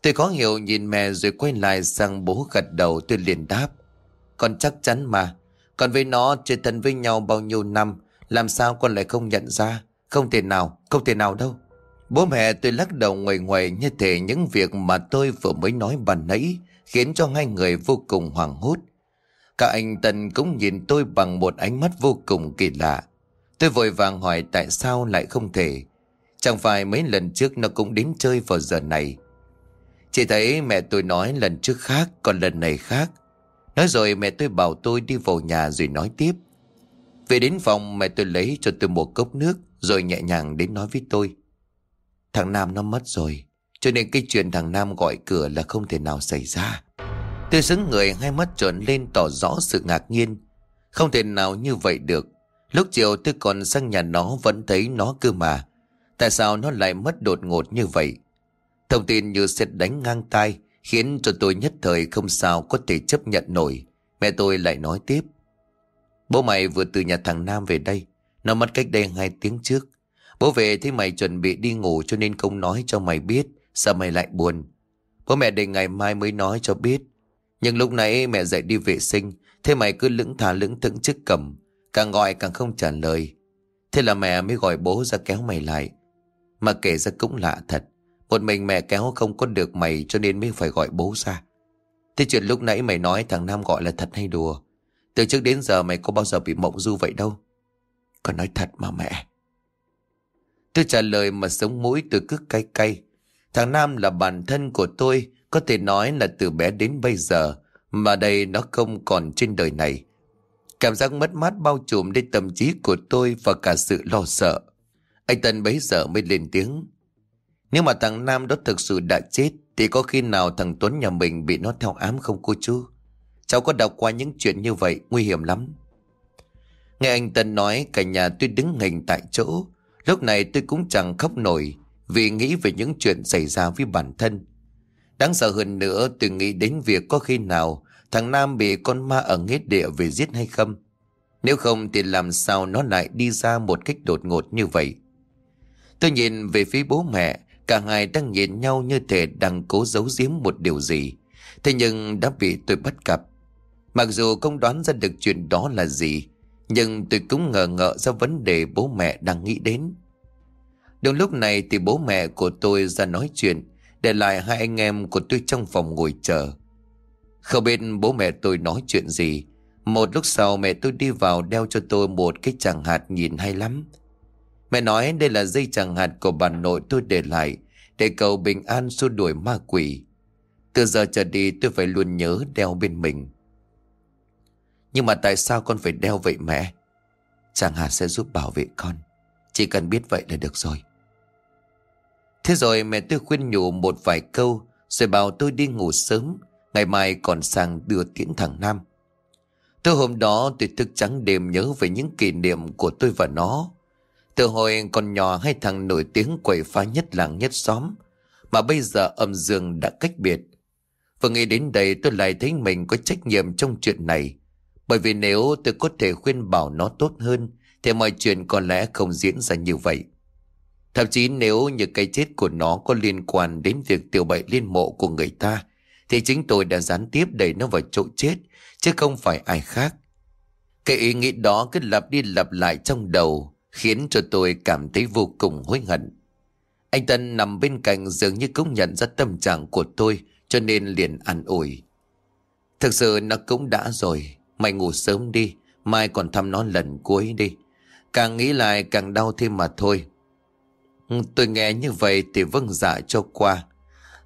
Tôi khó hiểu nhìn mẹ rồi quay lại sang bố gật đầu tôi liền đáp. Con chắc chắn mà. Còn với nó chơi thân với nhau bao nhiêu năm. Làm sao con lại không nhận ra? Không thể nào, không thể nào đâu. Bố mẹ tôi lắc đầu ngoài ngoài như thể những việc mà tôi vừa mới nói bàn nãy khiến cho hai người vô cùng hoảng hốt. Cả anh Tân cũng nhìn tôi bằng một ánh mắt vô cùng kỳ lạ. Tôi vội vàng hỏi tại sao lại không thể. Chẳng phải mấy lần trước nó cũng đến chơi vào giờ này. Chỉ thấy mẹ tôi nói lần trước khác, còn lần này khác. Nói rồi mẹ tôi bảo tôi đi vào nhà rồi nói tiếp. Về đến phòng, mẹ tôi lấy cho tôi một cốc nước, rồi nhẹ nhàng đến nói với tôi. Thằng Nam nó mất rồi. Cho nên cái chuyện thằng Nam gọi cửa là không thể nào xảy ra. Tôi xứng người hai mắt trợn lên tỏ rõ sự ngạc nhiên. Không thể nào như vậy được. Lúc chiều tôi còn sang nhà nó vẫn thấy nó cơ mà. Tại sao nó lại mất đột ngột như vậy? Thông tin như xét đánh ngang tai khiến cho tôi nhất thời không sao có thể chấp nhận nổi. Mẹ tôi lại nói tiếp. Bố mày vừa từ nhà thằng Nam về đây. Nó mất cách đây hai tiếng trước. Bố về thấy mày chuẩn bị đi ngủ cho nên không nói cho mày biết. Sao mày lại buồn? Bố mẹ định ngày mai mới nói cho biết. Nhưng lúc nãy mẹ dậy đi vệ sinh, Thế mày cứ lững thả lững thững trước cầm Càng gọi càng không trả lời. Thế là mẹ mới gọi bố ra kéo mày lại. Mà kể ra cũng lạ thật, Một mình mẹ kéo không có được mày Cho nên mới phải gọi bố ra. Thế chuyện lúc nãy mày nói thằng Nam gọi là thật hay đùa? Từ trước đến giờ mày có bao giờ bị mộng du vậy đâu? Còn nói thật mà mẹ. Tôi trả lời mà sống mũi tôi cứ cay cay. Thằng Nam là bản thân của tôi, có thể nói là từ bé đến bây giờ mà đây nó không còn trên đời này. Cảm giác mất mát bao trùm lên tâm trí của tôi và cả sự lo sợ. Anh Tân bấy giờ mới lên tiếng. Nếu mà thằng Nam đó thực sự đã chết, thì có khi nào thằng Tuấn nhà mình bị nó theo ám không cô chú? Cháu có đọc qua những chuyện như vậy, nguy hiểm lắm. Nghe anh Tân nói, cả nhà tôi đứng hình tại chỗ. Lúc này tôi cũng chẳng khóc nổi, vì nghĩ về những chuyện xảy ra với bản thân. Đáng sợ hơn nữa, tôi nghĩ đến việc có khi nào thằng Nam bị con ma ở nghĩa địa về giết hay không. Nếu không thì làm sao nó lại đi ra một cách đột ngột như vậy. Tôi nhìn về phía bố mẹ, cả hai đang nhìn nhau như thể đang cố giấu giếm một điều gì. Thế nhưng đã bị tôi bắt gặp. Mặc dù không đoán ra được chuyện đó là gì, nhưng tôi cũng ngờ ngợ ra vấn đề bố mẹ đang nghĩ đến. Đúng lúc này thì bố mẹ của tôi ra nói chuyện, để lại hai anh em của tôi trong phòng ngồi chờ. Không biết bố mẹ tôi nói chuyện gì. Một lúc sau mẹ tôi đi vào đeo cho tôi một cái chẳng hạt nhìn hay lắm. Mẹ nói đây là dây chẳng hạt của bà nội tôi để lại, để cầu bình an xua đuổi ma quỷ. Từ giờ trở đi tôi phải luôn nhớ đeo bên mình. Nhưng mà tại sao con phải đeo vậy mẹ? Chẳng hạt sẽ giúp bảo vệ con. Chỉ cần biết vậy là được rồi. Thế rồi mẹ tôi khuyên nhủ một vài câu, rồi bảo tôi đi ngủ sớm. Ngày mai còn sang đưa tiễn thằng Nam. Từ hôm đó tôi thức trắng đêm nhớ về những kỷ niệm của tôi và nó. Từ hồi còn nhỏ, hai thằng nổi tiếng quậy phá nhất làng nhất xóm. Mà bây giờ âm dương đã cách biệt. Và nghĩ đến đây, tôi lại thấy mình có trách nhiệm trong chuyện này. Bởi vì nếu tôi có thể khuyên bảo nó tốt hơn, thì mọi chuyện có lẽ không diễn ra như vậy. Thậm chí nếu như cái chết của nó có liên quan đến việc tiểu bậy liên mộ của người ta thì chính tôi đã gián tiếp đẩy nó vào chỗ chết chứ không phải ai khác. Cái ý nghĩ đó cứ lặp đi lặp lại trong đầu khiến cho tôi cảm thấy vô cùng hối hận. Anh Tân nằm bên cạnh dường như cũng nhận ra tâm trạng của tôi cho nên liền an ủi. Thực sự nó cũng đã rồi, mày ngủ sớm đi, mai còn thăm nó lần cuối đi. Càng nghĩ lại càng đau thêm mà thôi. Ừ, tôi nghe như vậy thì vâng dạ cho qua.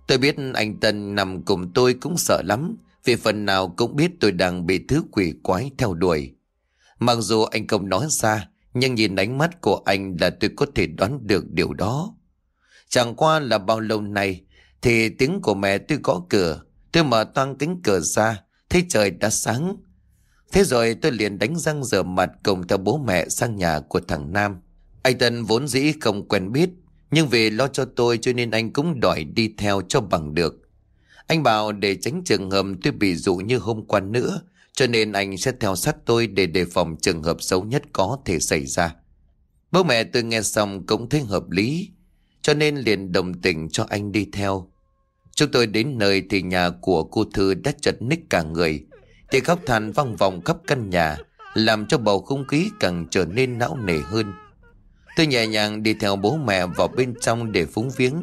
Tôi biết anh Tân nằm cùng tôi cũng sợ lắm, vì phần nào cũng biết tôi đang bị thứ quỷ quái theo đuổi. Mặc dù anh không nói ra, nhưng nhìn ánh mắt của anh là tôi có thể đoán được điều đó. Chẳng qua là bao lâu nay, thì tiếng của mẹ tôi gõ cửa. Tôi mở toang cánh cửa ra, thấy trời đã sáng. Thế rồi tôi liền đánh răng rửa mặt cùng theo bố mẹ sang nhà của thằng Nam. Anh Tân vốn dĩ không quen biết, nhưng vì lo cho tôi cho nên anh cũng đòi đi theo cho bằng được. Anh bảo để tránh trường hợp tôi bị dụ như hôm qua nữa, cho nên anh sẽ theo sát tôi để đề phòng trường hợp xấu nhất có thể xảy ra. Bố mẹ tôi nghe xong cũng thấy hợp lý, cho nên liền đồng tình cho anh đi theo. Chúng tôi đến nơi thì nhà của cô Thư đã chật ních cả người, thì khóc than vang vòng khắp căn nhà, làm cho bầu không khí càng trở nên não nề hơn. Tôi nhẹ nhàng đi theo bố mẹ vào bên trong để phúng viếng.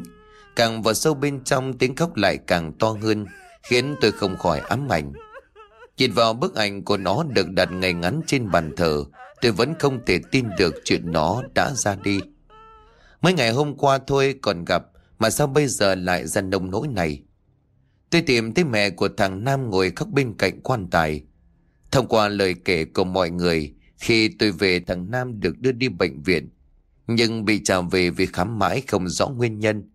Càng vào sâu bên trong tiếng khóc lại càng to hơn, khiến tôi không khỏi ám ảnh. Nhìn vào bức ảnh của nó được đặt ngay ngắn trên bàn thờ, tôi vẫn không thể tin được chuyện nó đã ra đi. Mấy ngày hôm qua thôi còn gặp, mà sao bây giờ lại ra nông nỗi này? Tôi tìm thấy mẹ của thằng Nam ngồi khóc bên cạnh quan tài. Thông qua lời kể của mọi người, khi tôi về thằng Nam được đưa đi bệnh viện, nhưng bị trả về vì khám mãi không rõ nguyên nhân.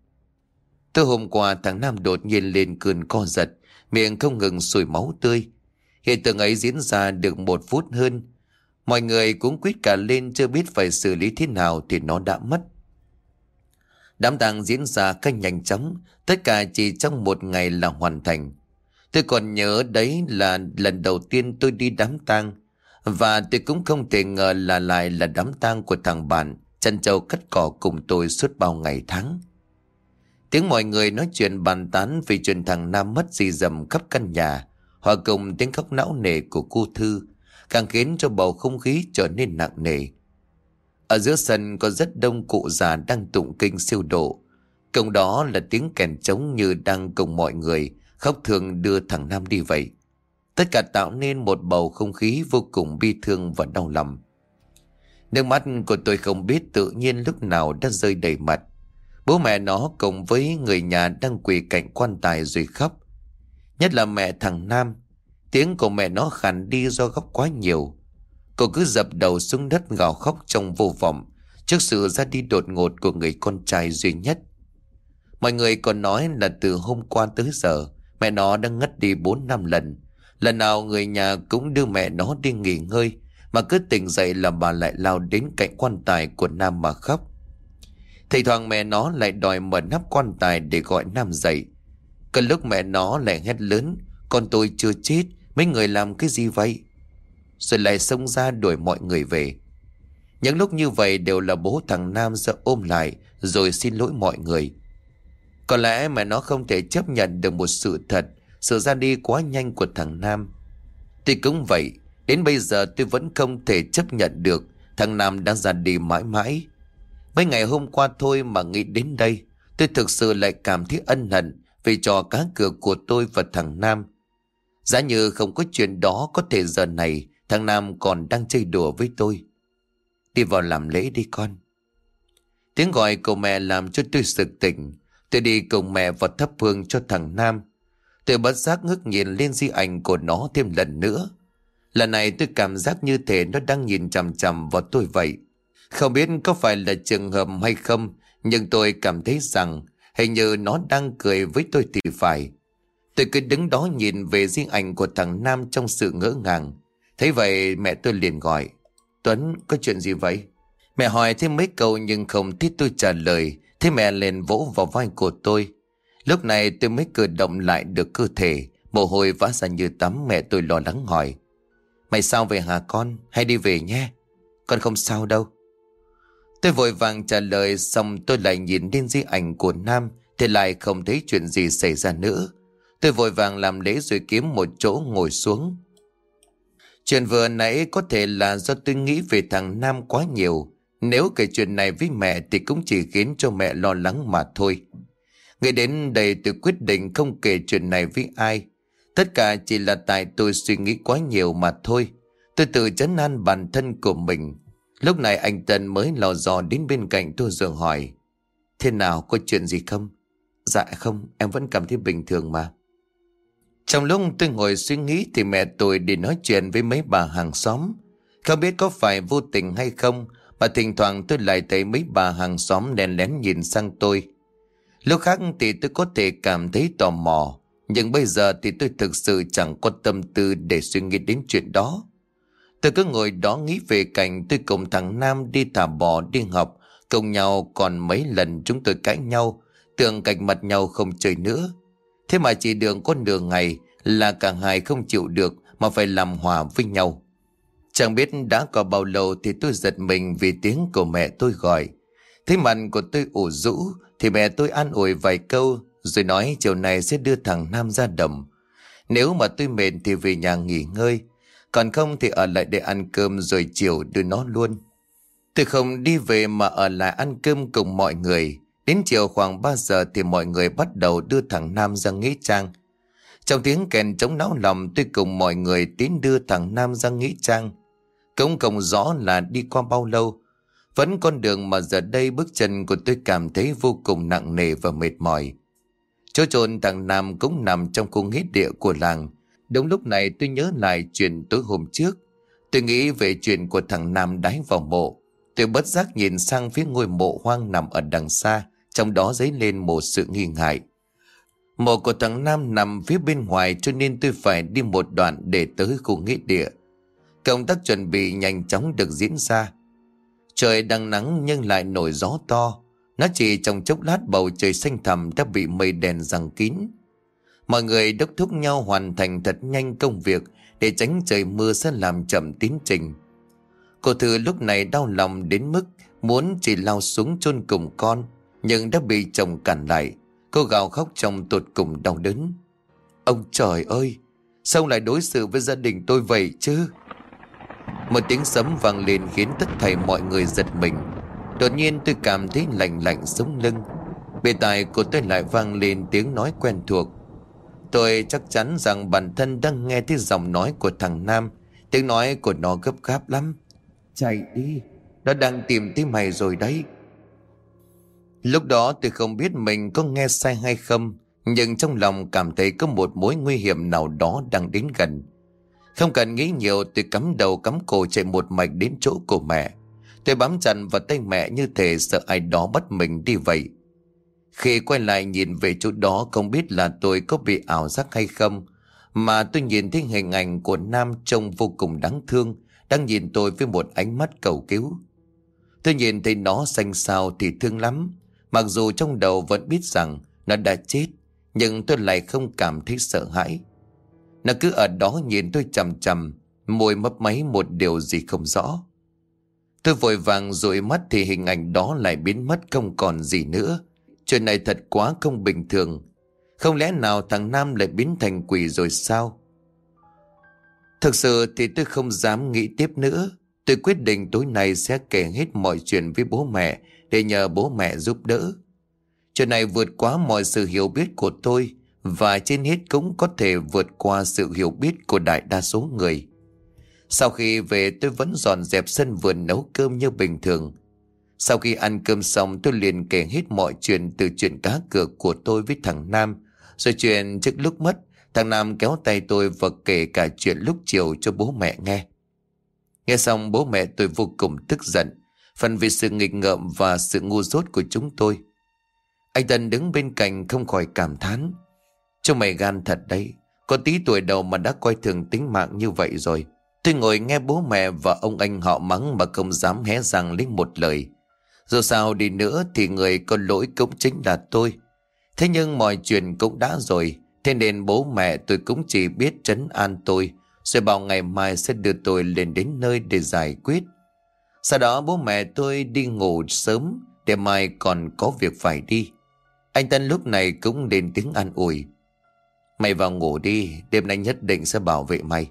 Từ hôm qua thằng Nam đột nhiên lên cơn co giật, miệng không ngừng sủi máu tươi. Hiện tượng ấy diễn ra được một phút hơn. Mọi người cũng quýt cả lên chưa biết phải xử lý thế nào thì nó đã mất. Đám tang diễn ra cách nhanh chóng, tất cả chỉ trong một ngày là hoàn thành. Tôi còn nhớ đấy là lần đầu tiên tôi đi đám tang và tôi cũng không thể ngờ là lại là đám tang của thằng bạn chăn trâu cắt cỏ cùng tôi suốt bao ngày tháng. Tiếng mọi người nói chuyện bàn tán về chuyện thằng Nam mất gì dầm khắp căn nhà, hòa cùng tiếng khóc não nề của cô Thư, càng khiến cho bầu không khí trở nên nặng nề. Ở giữa sân có rất đông cụ già đang tụng kinh siêu độ. Cộng đó là tiếng kèn trống như đang cùng mọi người khóc thương đưa thằng Nam đi vậy. Tất cả tạo nên một bầu không khí vô cùng bi thương và đau lòng. Nước mắt của tôi không biết tự nhiên lúc nào đã rơi đầy mặt. Bố mẹ nó cùng với người nhà đang quỳ cạnh quan tài rồi khóc. Nhất là mẹ thằng Nam. Tiếng của mẹ nó khàn đi do khóc quá nhiều. Cô cứ dập đầu xuống đất gào khóc trong vô vọng trước sự ra đi đột ngột của người con trai duy nhất. Mọi người còn nói là từ hôm qua tới giờ, mẹ nó đã ngất đi 4 năm lần. Lần nào người nhà cũng đưa mẹ nó đi nghỉ ngơi mà cứ tỉnh dậy là bà lại lao đến cạnh quan tài của Nam mà khóc. Thỉnh thoảng mẹ nó lại đòi mở nắp quan tài để gọi Nam dậy. Cần lúc mẹ nó lại hét lớn, con tôi chưa chết, mấy người làm cái gì vậy? Rồi lại xông ra đuổi mọi người về. Những lúc như vậy đều là bố thằng Nam sẽ ôm lại rồi xin lỗi mọi người. Có lẽ mẹ nó không thể chấp nhận được một sự thật, sự ra đi quá nhanh của thằng Nam. Thì cũng vậy, Đến bây giờ tôi vẫn không thể chấp nhận được thằng Nam đã ra đi mãi mãi. Mấy ngày hôm qua thôi mà nghĩ đến đây, tôi thực sự lại cảm thấy ân hận vì trò cá cược của tôi và thằng Nam. Giá như không có chuyện đó có thể giờ này thằng Nam còn đang chơi đùa với tôi. Đi vào làm lễ đi con. Tiếng gọi của mẹ làm cho tôi sực tỉnh. Tôi đi cùng mẹ vào thắp hương cho thằng Nam. Tôi bất giác ngước nhìn lên di ảnh của nó thêm lần nữa. Lần này tôi cảm giác như thể nó đang nhìn chằm chằm vào tôi vậy. Không biết có phải là trường hợp hay không, nhưng tôi cảm thấy rằng hình như nó đang cười với tôi thì phải. Tôi cứ đứng đó nhìn về di ảnh của thằng Nam trong sự ngỡ ngàng. Thấy vậy mẹ tôi liền gọi. Tuấn, có chuyện gì vậy? Mẹ hỏi thêm mấy câu nhưng không thích tôi trả lời. Thế mẹ liền vỗ vào vai của tôi. Lúc này tôi mới cử động lại được cơ thể. Mồ hôi vã ra như tắm mẹ tôi lo lắng hỏi. Mày sao về hả con? Hay đi về nhé? Con không sao đâu. Tôi vội vàng trả lời, xong tôi lại nhìn lên di ảnh của Nam, thì lại không thấy chuyện gì xảy ra nữa. Tôi vội vàng làm lễ rồi kiếm một chỗ ngồi xuống. Chuyện vừa nãy có thể là do tôi nghĩ về thằng Nam quá nhiều. Nếu kể chuyện này với mẹ thì cũng chỉ khiến cho mẹ lo lắng mà thôi. Ngay đến đây tôi quyết định không kể chuyện này với ai. Tất cả chỉ là tại tôi suy nghĩ quá nhiều mà thôi. Tôi tự chấn an bản thân của mình. Lúc này anh Tân mới lò dò đến bên cạnh tôi rồi hỏi. Thế nào có chuyện gì không? Dạ không, em vẫn cảm thấy bình thường mà. Trong lúc tôi ngồi suy nghĩ thì mẹ tôi đi nói chuyện với mấy bà hàng xóm. Không biết có phải vô tình hay không mà thỉnh thoảng tôi lại thấy mấy bà hàng xóm đèn lén nhìn sang tôi. Lúc khác thì tôi có thể cảm thấy tò mò. Nhưng bây giờ thì tôi thực sự chẳng có tâm tư để suy nghĩ đến chuyện đó. Tôi cứ ngồi đó nghĩ về cảnh tôi cùng thằng Nam đi thả bò đi học, cùng nhau còn mấy lần chúng tôi cãi nhau, tưởng cạnh mặt nhau không chơi nữa. Thế mà chỉ đường con đường ngày là cả hai không chịu được mà phải làm hòa với nhau. Chẳng biết đã có bao lâu thì tôi giật mình vì tiếng của mẹ tôi gọi. Thấy mặt của tôi ủ rũ thì mẹ tôi an ủi vài câu rồi nói chiều nay sẽ đưa thằng Nam ra đầm. Nếu mà tôi mệt thì về nhà nghỉ ngơi, còn không thì ở lại để ăn cơm rồi chiều đưa nó luôn. Tôi không đi về mà ở lại ăn cơm cùng mọi người. Đến chiều khoảng 3 giờ thì mọi người bắt đầu đưa thằng Nam ra nghĩa trang. Trong tiếng kèn chống náo lòng tôi cùng mọi người tiến đưa thằng Nam ra nghĩa trang. Cũng không rõ là đi qua bao lâu. Vẫn con đường mà giờ đây bước chân của tôi cảm thấy vô cùng nặng nề và mệt mỏi. Chỗ trồn thằng Nam cũng nằm trong khu nghĩa địa của làng. Đúng lúc này tôi nhớ lại chuyện tối hôm trước. Tôi nghĩ về chuyện của thằng Nam đáy vào mộ. Tôi bất giác nhìn sang phía ngôi mộ hoang nằm ở đằng xa, trong đó dấy lên một sự nghi ngại. Mộ của thằng Nam nằm phía bên ngoài cho nên tôi phải đi một đoạn để tới khu nghĩa địa. Công tác chuẩn bị nhanh chóng được diễn ra. Trời đang nắng nhưng lại nổi gió to. Nó chỉ trong chốc lát bầu trời xanh thẳm đã bị mây đèn giằng kín. Mọi người đốc thúc nhau hoàn thành thật nhanh công việc để tránh trời mưa sẽ làm chậm tiến trình. Cô Thư lúc này đau lòng đến mức muốn chỉ lao xuống chôn cùng con nhưng đã bị chồng cản lại. Cô gào khóc trong tột cùng đau đớn. Ông trời ơi, sao lại đối xử với gia đình tôi vậy chứ? Một tiếng sấm vang lên khiến tất thảy mọi người giật mình. Đột nhiên tôi cảm thấy lạnh lạnh sống lưng. Bề tài của tôi lại vang lên tiếng nói quen thuộc. Tôi chắc chắn rằng bản thân đang nghe thấy giọng nói của thằng Nam. Tiếng nói của nó gấp gáp lắm. Chạy đi, nó đang tìm thấy mày rồi đấy. Lúc đó tôi không biết mình có nghe sai hay không, nhưng trong lòng cảm thấy có một mối nguy hiểm nào đó đang đến gần. Không cần nghĩ nhiều tôi cắm đầu cắm cổ chạy một mạch đến chỗ của mẹ. Tôi bám chặt vào tay mẹ như thể sợ ai đó bắt mình đi vậy. Khi quay lại nhìn về chỗ đó không biết là tôi có bị ảo giác hay không, mà tôi nhìn thấy hình ảnh của Nam trông vô cùng đáng thương, đang nhìn tôi với một ánh mắt cầu cứu. Tôi nhìn thấy nó xanh xao thì thương lắm, mặc dù trong đầu vẫn biết rằng nó đã chết, nhưng tôi lại không cảm thấy sợ hãi. Nó cứ ở đó nhìn tôi chằm chằm, môi mấp máy một điều gì không rõ. Tôi vội vàng dụi mắt thì hình ảnh đó lại biến mất không còn gì nữa. Chuyện này thật quá không bình thường. Không lẽ nào thằng Nam lại biến thành quỷ rồi sao? Thực sự thì tôi không dám nghĩ tiếp nữa. Tôi quyết định tối nay sẽ kể hết mọi chuyện với bố mẹ để nhờ bố mẹ giúp đỡ. Chuyện này vượt quá mọi sự hiểu biết của tôi và trên hết cũng có thể vượt qua sự hiểu biết của đại đa số người. Sau khi về tôi vẫn dọn dẹp sân vườn nấu cơm như bình thường. Sau khi ăn cơm xong tôi liền kể hết mọi chuyện từ chuyện cá cược của tôi với thằng Nam. Rồi chuyện trước lúc mất, thằng Nam kéo tay tôi và kể cả chuyện lúc chiều cho bố mẹ nghe. Nghe xong bố mẹ tôi vô cùng tức giận, phần vì sự nghịch ngợm và sự ngu dốt của chúng tôi. Anh Tân đứng bên cạnh không khỏi cảm thán. Chúng mày gan thật đấy, có tí tuổi đầu mà đã coi thường tính mạng như vậy rồi. Tôi ngồi nghe bố mẹ và ông anh họ mắng mà không dám hé răng lấy một lời. Dù sao đi nữa thì người có lỗi cũng chính là tôi. Thế nhưng mọi chuyện cũng đã rồi, thế nên bố mẹ tôi cũng chỉ biết trấn an tôi, rồi bảo ngày mai sẽ đưa tôi lên đến nơi để giải quyết. Sau đó bố mẹ tôi đi ngủ sớm để mai còn có việc phải đi. Anh Tân lúc này cũng lên tiếng an ủi. Mày vào ngủ đi, đêm nay nhất định sẽ bảo vệ mày.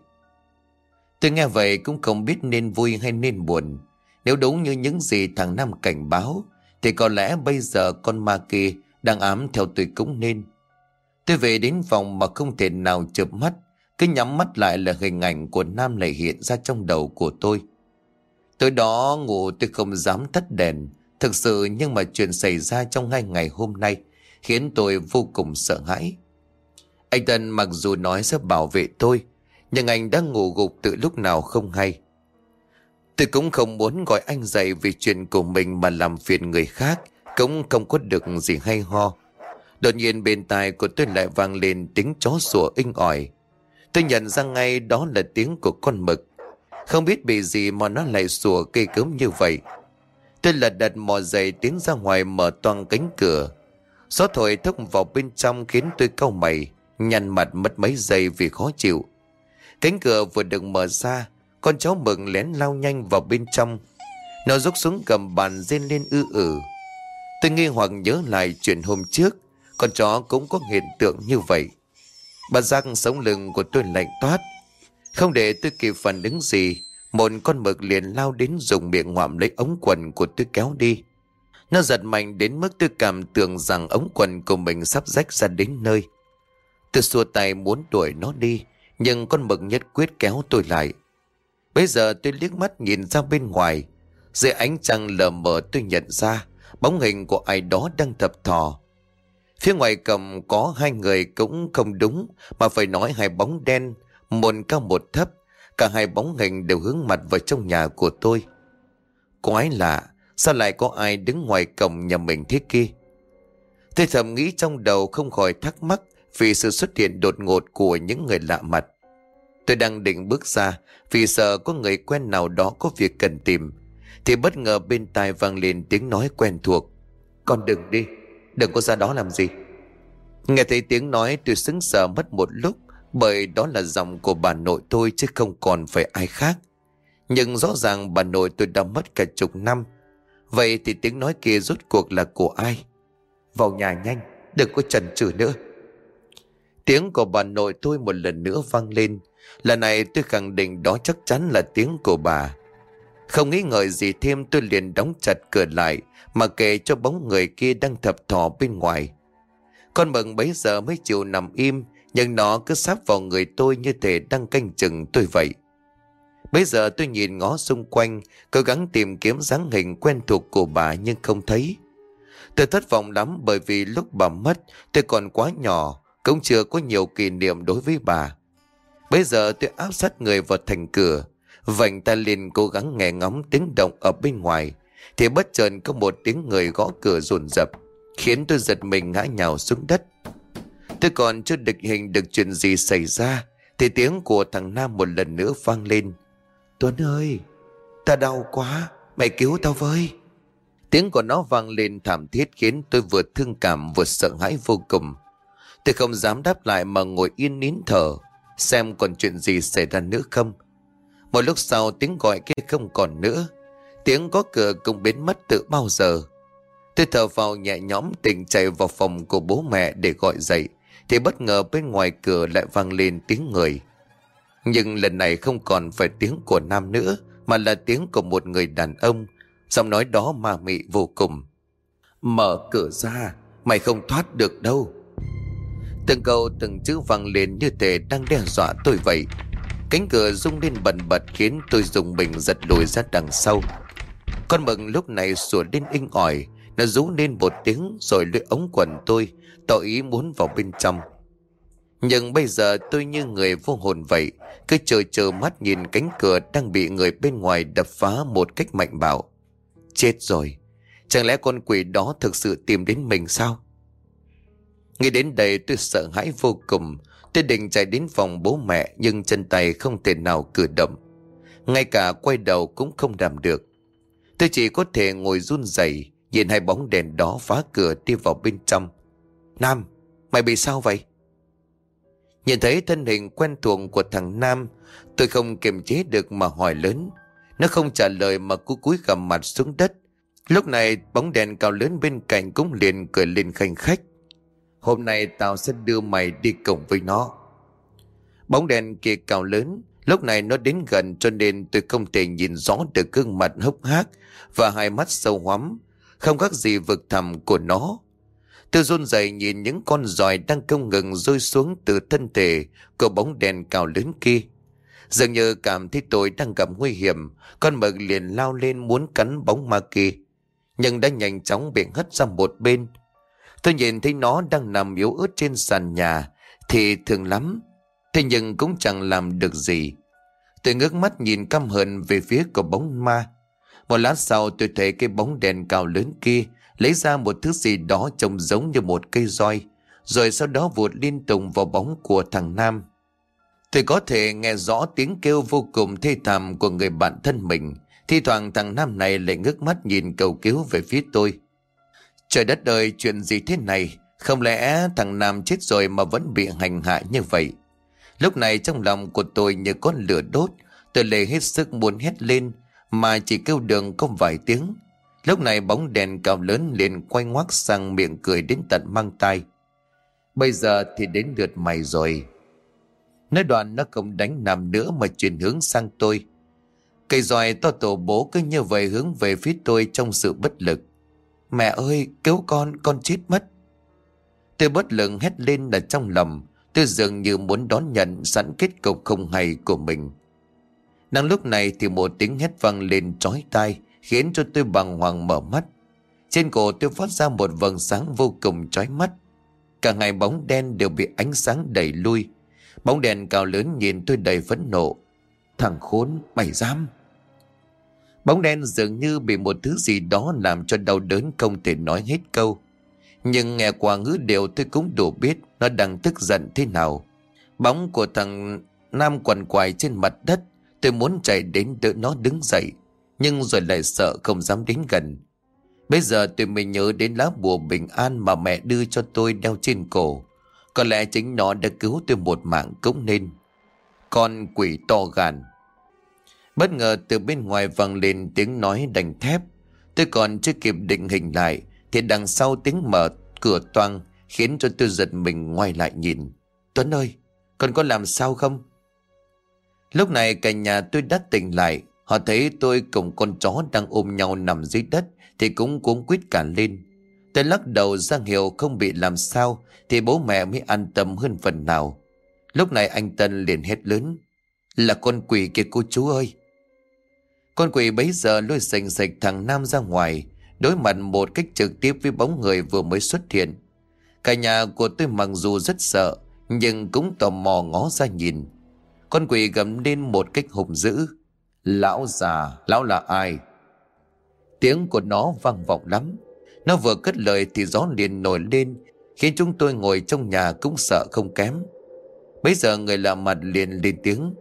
Tôi nghe vậy cũng không biết nên vui hay nên buồn. Nếu đúng như những gì thằng Nam cảnh báo, thì có lẽ bây giờ con ma kia đang ám theo tôi cũng nên. Tôi về đến phòng mà không thể nào chợp mắt, cứ nhắm mắt lại là hình ảnh của Nam lại hiện ra trong đầu của tôi. Tối đó ngủ tôi không dám tắt đèn, thực sự nhưng mà chuyện xảy ra trong hai ngày hôm nay khiến tôi vô cùng sợ hãi. Anh Tân mặc dù nói sẽ bảo vệ tôi, nhưng anh đang ngủ gục từ lúc nào không hay. Tôi cũng không muốn gọi anh dậy vì chuyện của mình mà làm phiền người khác, cũng không có được gì hay ho. Đột nhiên bên tai của tôi lại vang lên tiếng chó sủa inh ỏi. Tôi nhận ra ngay đó là tiếng của con mực. Không biết bị gì mà nó lại sủa cây cớm như vậy. Tôi lật đật mò dậy tiến ra ngoài mở toang cánh cửa. Gió thổi thốc vào bên trong khiến tôi cau mày, nhăn mặt mất mấy giây vì khó chịu. Cánh cửa vừa được mở ra, con cháu mừng lén lao nhanh vào bên trong. Nó rút xuống cầm bàn rên lên ư ử. Tôi nghi hoặc nhớ lại chuyện hôm trước, con chó cũng có hiện tượng như vậy. Bà giác sống lưng của tôi lạnh toát. Không để tôi kịp phản ứng gì, một con mực liền lao đến dùng miệng ngoạm lấy ống quần của tôi kéo đi. Nó giật mạnh đến mức tôi cảm tưởng rằng ống quần của mình sắp rách ra đến nơi. Tôi xua tay muốn đuổi nó đi, nhưng con mực nhất quyết kéo tôi lại. Bây giờ tôi liếc mắt nhìn ra bên ngoài. Dưới ánh trăng lờ mờ tôi nhận ra bóng hình của ai đó đang thập thò. Phía ngoài cầm có hai người cũng không đúng mà phải nói hai bóng đen, một cao một thấp. Cả hai bóng hình đều hướng mặt vào trong nhà của tôi. Quái lạ, sao lại có ai đứng ngoài cổng nhà mình thế kia? Tôi thầm nghĩ trong đầu không khỏi thắc mắc vì sự xuất hiện đột ngột của những người lạ mặt. Tôi đang định bước ra vì sợ có người quen nào đó có việc cần tìm. Thì bất ngờ bên tai vang lên tiếng nói quen thuộc. Con đừng đi, đừng có ra đó làm gì. Nghe thấy tiếng nói tôi sững sờ mất một lúc bởi đó là giọng của bà nội tôi chứ không còn phải ai khác. Nhưng rõ ràng bà nội tôi đã mất cả chục năm. Vậy thì tiếng nói kia rốt cuộc là của ai? Vào nhà nhanh, đừng có chần chừ nữa. Tiếng của bà nội tôi một lần nữa vang lên. Lần này tôi khẳng định đó chắc chắn là tiếng của bà. Không nghĩ ngợi gì thêm, tôi liền đóng chặt cửa lại, mà kể cho bóng người kia đang thập thò bên ngoài. Con mừng bấy giờ mới chịu nằm im, nhưng nó cứ sáp vào người tôi như thể đang canh chừng tôi vậy. Bây giờ tôi nhìn ngó xung quanh, cố gắng tìm kiếm dáng hình quen thuộc của bà nhưng không thấy. Tôi thất vọng lắm bởi vì lúc bà mất, tôi còn quá nhỏ cũng chưa có nhiều kỷ niệm đối với bà. Bây giờ tôi áp sát người vào thành cửa, vành ta liền cố gắng nghe ngóng tiếng động ở bên ngoài, thì bất chợt có một tiếng người gõ cửa rồn rập, khiến tôi giật mình ngã nhào xuống đất. Tôi còn chưa định hình được chuyện gì xảy ra, thì tiếng của thằng Nam một lần nữa vang lên. Tuấn ơi, ta đau quá, mày cứu tao với. Tiếng của nó vang lên thảm thiết khiến tôi vừa thương cảm vừa sợ hãi vô cùng. Tôi không dám đáp lại mà ngồi yên nín thở, xem còn chuyện gì xảy ra nữa không. Một lúc sau tiếng gọi kia không còn nữa, tiếng có cửa cũng biến mất từ bao giờ. Tôi thở vào nhẹ nhõm tỉnh chạy vào phòng của bố mẹ để gọi dậy, thì bất ngờ bên ngoài cửa lại vang lên tiếng người. Nhưng lần này không còn phải tiếng của nam nữa, mà là tiếng của một người đàn ông, giọng nói đó ma mị vô cùng. Mở cửa ra Mày không thoát được đâu Từng câu, từng chữ vang lên như thể đang đe dọa tôi vậy. Cánh cửa rung lên bần bật khiến tôi dùng mình giật lùi ra đằng sau. Con mừng lúc này sủa lên inh ỏi, Nó rú lên một tiếng rồi lưỡi ống quần tôi, Tỏ ý muốn vào bên trong. Nhưng bây giờ tôi như người vô hồn vậy, Cứ chờ chờ mắt nhìn cánh cửa đang bị người bên ngoài đập phá một cách mạnh bạo. Chết rồi. Chẳng lẽ con quỷ đó thực sự tìm đến mình sao? Nghĩ đến đây tôi sợ hãi vô cùng. Tôi định chạy đến phòng bố mẹ, Nhưng chân tay không thể nào cử động. Ngay cả quay đầu cũng không làm được. Tôi chỉ có thể ngồi run rẩy, Nhìn hai bóng đèn đó phá cửa đi vào bên trong. Nam, Mày bị sao vậy? Nhìn thấy thân hình quen thuộc của thằng Nam, Tôi không kiềm chế được mà hỏi lớn. Nó không trả lời mà cú cúi gầm mặt xuống đất. Lúc này, bóng đèn cao lớn bên cạnh cũng liền cười lên khanh khách. Hôm nay tao sẽ đưa mày đi cùng với nó Bóng đèn kia cao lớn Lúc này nó đến gần cho nên tôi không thể nhìn rõ được gương mặt hốc hác Và hai mắt sâu hoắm Không khác gì vực thẳm của nó Tôi run rẩy nhìn những con giòi đang không ngừng rơi xuống từ thân thể của bóng đèn cao lớn kia. Dường như cảm thấy tôi đang gặp nguy hiểm, con mực liền lao lên muốn cắn bóng ma kia. Nhưng đã nhanh chóng bị hất ra một bên. Tôi nhìn thấy nó đang nằm yếu ớt trên sàn nhà, thì thường lắm. Thế nhưng cũng chẳng làm được gì. Tôi ngước mắt nhìn căm hờn về phía của bóng ma. Một lát sau tôi thấy cái bóng đèn cao lớn kia lấy ra một thứ gì đó trông giống như một cây roi, rồi sau đó vụt liên tục vào bóng của thằng Nam. Tôi có thể nghe rõ tiếng kêu vô cùng thê thảm của người bạn thân mình, thi thoảng thằng Nam này lại ngước mắt nhìn cầu cứu về phía tôi. Trời đất ơi, chuyện gì thế này? Không lẽ thằng Nam chết rồi mà vẫn bị hành hạ như vậy? Lúc này trong lòng của tôi như con lửa đốt, tôi lề hết sức muốn hét lên, mà chỉ kêu đường có vài tiếng. Lúc này bóng đèn cao lớn liền quay ngoắt sang miệng cười đến tận mang tai Bây giờ thì đến lượt mày rồi. Nói đoạn nó không đánh nam nữa mà chuyển hướng sang tôi. Cây roi to tổ bố cứ như vậy hướng về phía tôi trong sự bất lực. Mẹ ơi, cứu con, con chết mất. Tôi bất lực hét lên là trong lòng. Tôi dường như muốn đón nhận sẵn kết cục không hay của mình. Đang lúc này thì một tiếng hét vang lên trói tai khiến cho tôi bằng hoàng mở mắt. Trên cổ tôi phát ra một vầng sáng vô cùng trói mắt. Cả ngày bóng đen đều bị ánh sáng đẩy lui. Bóng đèn cao lớn nhìn tôi đầy phẫn nộ. Thằng khốn, mày dám. Bóng đen dường như bị một thứ gì đó làm cho đau đớn không thể nói hết câu. Nhưng nghe qua ngữ điệu tôi cũng đủ biết nó đang tức giận thế nào. Bóng của thằng Nam quằn quài trên mặt đất. Tôi muốn chạy đến đỡ nó đứng dậy. Nhưng rồi lại sợ không dám đến gần Bây giờ tôi mới nhớ đến lá bùa bình an mà mẹ đưa cho tôi đeo trên cổ Có lẽ chính nó đã cứu tôi một mạng cũng nên Con quỷ to gàn. Bất ngờ từ bên ngoài vang lên tiếng nói đành thép Tôi còn chưa kịp định hình lại, Thì đằng sau tiếng mở cửa toang Khiến cho tôi giật mình ngoài lại nhìn Tuấn ơi, Con có làm sao không Lúc này cả nhà tôi đã tỉnh lại Họ thấy tôi cùng con chó đang ôm nhau nằm dưới đất thì cũng cuống quýt cả lên. Tôi lắc đầu ra hiệu không bị làm sao thì bố mẹ mới an tâm hơn phần nào. Lúc này anh Tân liền hét lớn. Là con quỷ kia cô chú ơi. Con quỷ bấy giờ lôi sành sạch thằng Nam ra ngoài đối mặt một cách trực tiếp với bóng người vừa mới xuất hiện. Cả nhà của tôi mặc dù rất sợ nhưng cũng tò mò ngó ra nhìn. Con quỷ gầm lên một cách hùng dữ. Lão già, lão là ai? Tiếng của nó vang vọng lắm. Nó vừa cất lời thì gió liền nổi lên, khiến chúng tôi ngồi trong nhà cũng sợ không kém. Bây giờ người lạ mặt liền lên tiếng.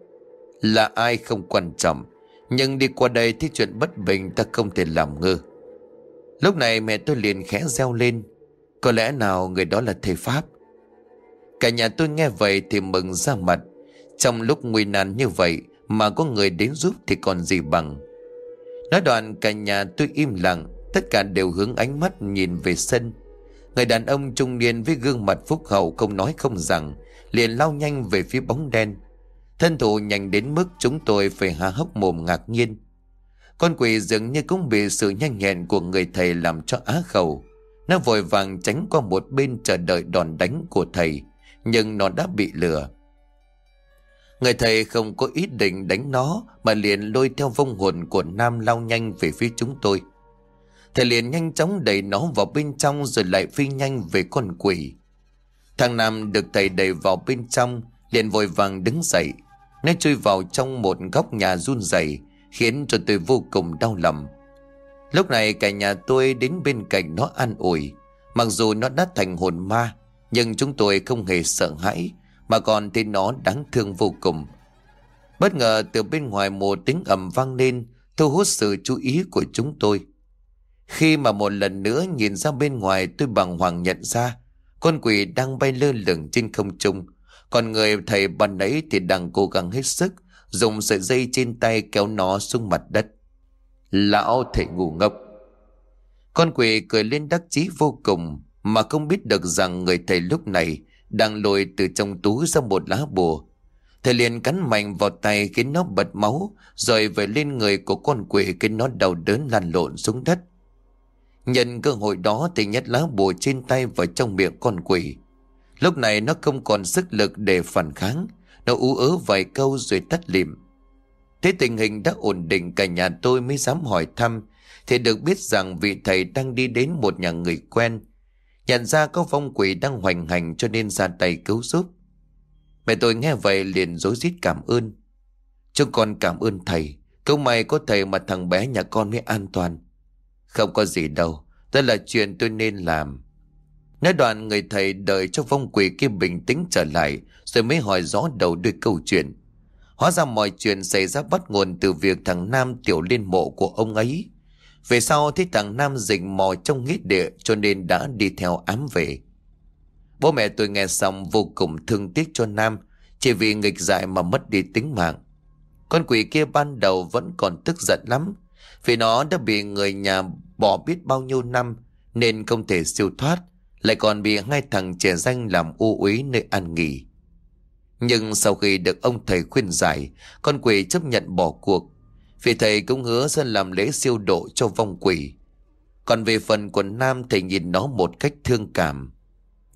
Là ai không quan trọng, nhưng đi qua đây thì chuyện bất bình ta không thể làm ngơ. Lúc này mẹ tôi liền khẽ reo lên. Có lẽ nào người đó là thầy Pháp? Cả nhà tôi nghe vậy thì mừng ra mặt. Trong lúc nguy nan như vậy, mà có người đến giúp thì còn gì bằng Nói đoạn cả nhà tôi im lặng Tất cả đều hướng ánh mắt nhìn về sân Người đàn ông trung niên với gương mặt phúc hậu không nói không rằng Liền lao nhanh về phía bóng đen Thân thủ nhanh đến mức chúng tôi phải há hốc mồm ngạc nhiên. Con quỷ dường như cũng bị sự nhanh nhẹn của người thầy làm cho á khẩu. Nó vội vàng tránh qua một bên chờ đợi đòn đánh của thầy, Nhưng nó đã bị lừa. Người thầy không có ý định đánh nó, Mà liền lôi theo vong hồn của Nam lao nhanh về phía chúng tôi. Thầy liền nhanh chóng đẩy nó vào bên trong Rồi lại phi nhanh về con quỷ. Thằng Nam được thầy đẩy vào bên trong, Liền vội vàng đứng dậy. Nó chui vào trong một góc nhà run rẩy, Khiến cho tôi vô cùng đau lòng. Lúc này cả nhà tôi đến bên cạnh nó an ủi. Mặc dù nó đã thành hồn ma, Nhưng chúng tôi không hề sợ hãi, Mà còn thấy nó đáng thương vô cùng. Bất ngờ từ bên ngoài một tiếng ầm vang lên, Thu hút sự chú ý của chúng tôi. Khi mà một lần nữa nhìn ra bên ngoài, tôi bằng hoàng nhận ra, Con quỷ đang bay lơ lửng trên không trung. Còn người thầy ban nãy thì đang cố gắng hết sức, Dùng sợi dây trên tay kéo nó xuống mặt đất. Lão thầy ngủ ngốc. Con quỷ cười lên đắc chí vô cùng, Mà không biết được rằng người thầy lúc này Đang lôi từ trong túi ra một lá bùa. Thầy liền cắn mạnh vào tay khiến nó bật máu, Rồi về lên người của con quỷ khiến nó đau đớn lăn lộn xuống đất. Nhân cơ hội đó thì nhét lá bùa trên tay vào trong miệng con quỷ. Lúc này nó không còn sức lực để phản kháng. Nó ú ớ vài câu rồi tắt lịm. Thế tình hình đã ổn định, cả nhà tôi mới dám hỏi thăm. Thì được biết rằng vị thầy đang đi đến một nhà người quen. Nhận ra có phong quỷ đang hoành hành cho nên ra tay cứu giúp. Mẹ tôi nghe vậy liền rối rít cảm ơn. Chúng con cảm ơn thầy. Câu may có thầy mà thằng bé nhà con mới an toàn. Không có gì đâu. Đó là chuyện tôi nên làm. Nói đoạn người thầy đợi cho vong quỷ kia bình tĩnh trở lại, Rồi mới hỏi rõ đầu đuôi câu chuyện Hóa ra mọi chuyện xảy ra bắt nguồn từ việc thằng Nam tiểu liên mộ của ông ấy. Về sau thấy thằng Nam rình mò trong nghĩa địa cho nên đã đi theo ám về. Bố mẹ tôi nghe xong vô cùng thương tiếc cho Nam, chỉ vì nghịch dại mà mất đi tính mạng. Con quỷ kia ban đầu vẫn còn tức giận lắm, vì nó đã bị người nhà bỏ biết bao nhiêu năm nên không thể siêu thoát lại còn bị hai thằng trẻ danh làm u uế nơi an nghỉ. Nhưng sau khi được ông thầy khuyên giải, con quỷ chấp nhận bỏ cuộc. Vì thầy cũng hứa sẽ làm lễ siêu độ cho vong quỷ. Còn về phần của Nam thầy nhìn nó một cách thương cảm.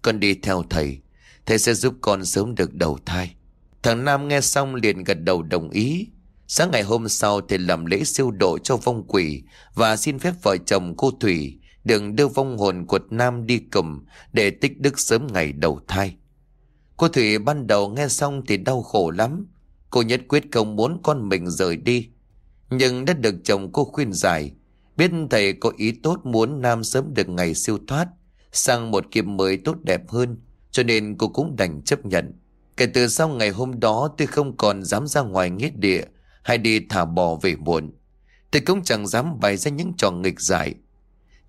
Con đi theo thầy, thầy sẽ giúp con sớm được đầu thai. Thằng Nam nghe xong liền gật đầu đồng ý. Sáng ngày hôm sau thầy làm lễ siêu độ cho vong quỷ và xin phép vợ chồng cô Thủy đừng đưa vong hồn của Nam đi cầm để tích đức sớm ngày đầu thai. Cô Thủy ban đầu nghe xong thì đau khổ lắm. Cô nhất quyết không muốn con mình rời đi. Nhưng đã được chồng cô khuyên giải. Biết thầy có ý tốt muốn Nam sớm được ngày siêu thoát. Sang một kiếp mới tốt đẹp hơn. Cho nên cô cũng đành chấp nhận. Kể từ sau ngày hôm đó tôi không còn dám ra ngoài nghĩa địa hay đi thả bò về muộn. Tôi cũng chẳng dám bày ra những trò nghịch giải.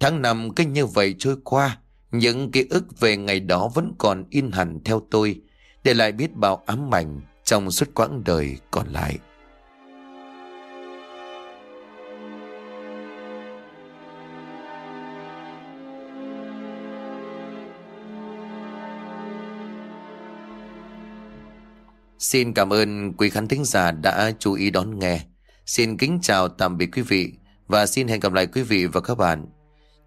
Tháng năm cứ như vậy trôi qua những ký ức về ngày đó vẫn còn in hẳn theo tôi, để lại biết bao ám ảnh trong suốt quãng đời còn lại. Xin cảm ơn quý khán thính giả đã chú ý đón nghe. Xin kính chào tạm biệt quý vị và xin hẹn gặp lại quý vị và các bạn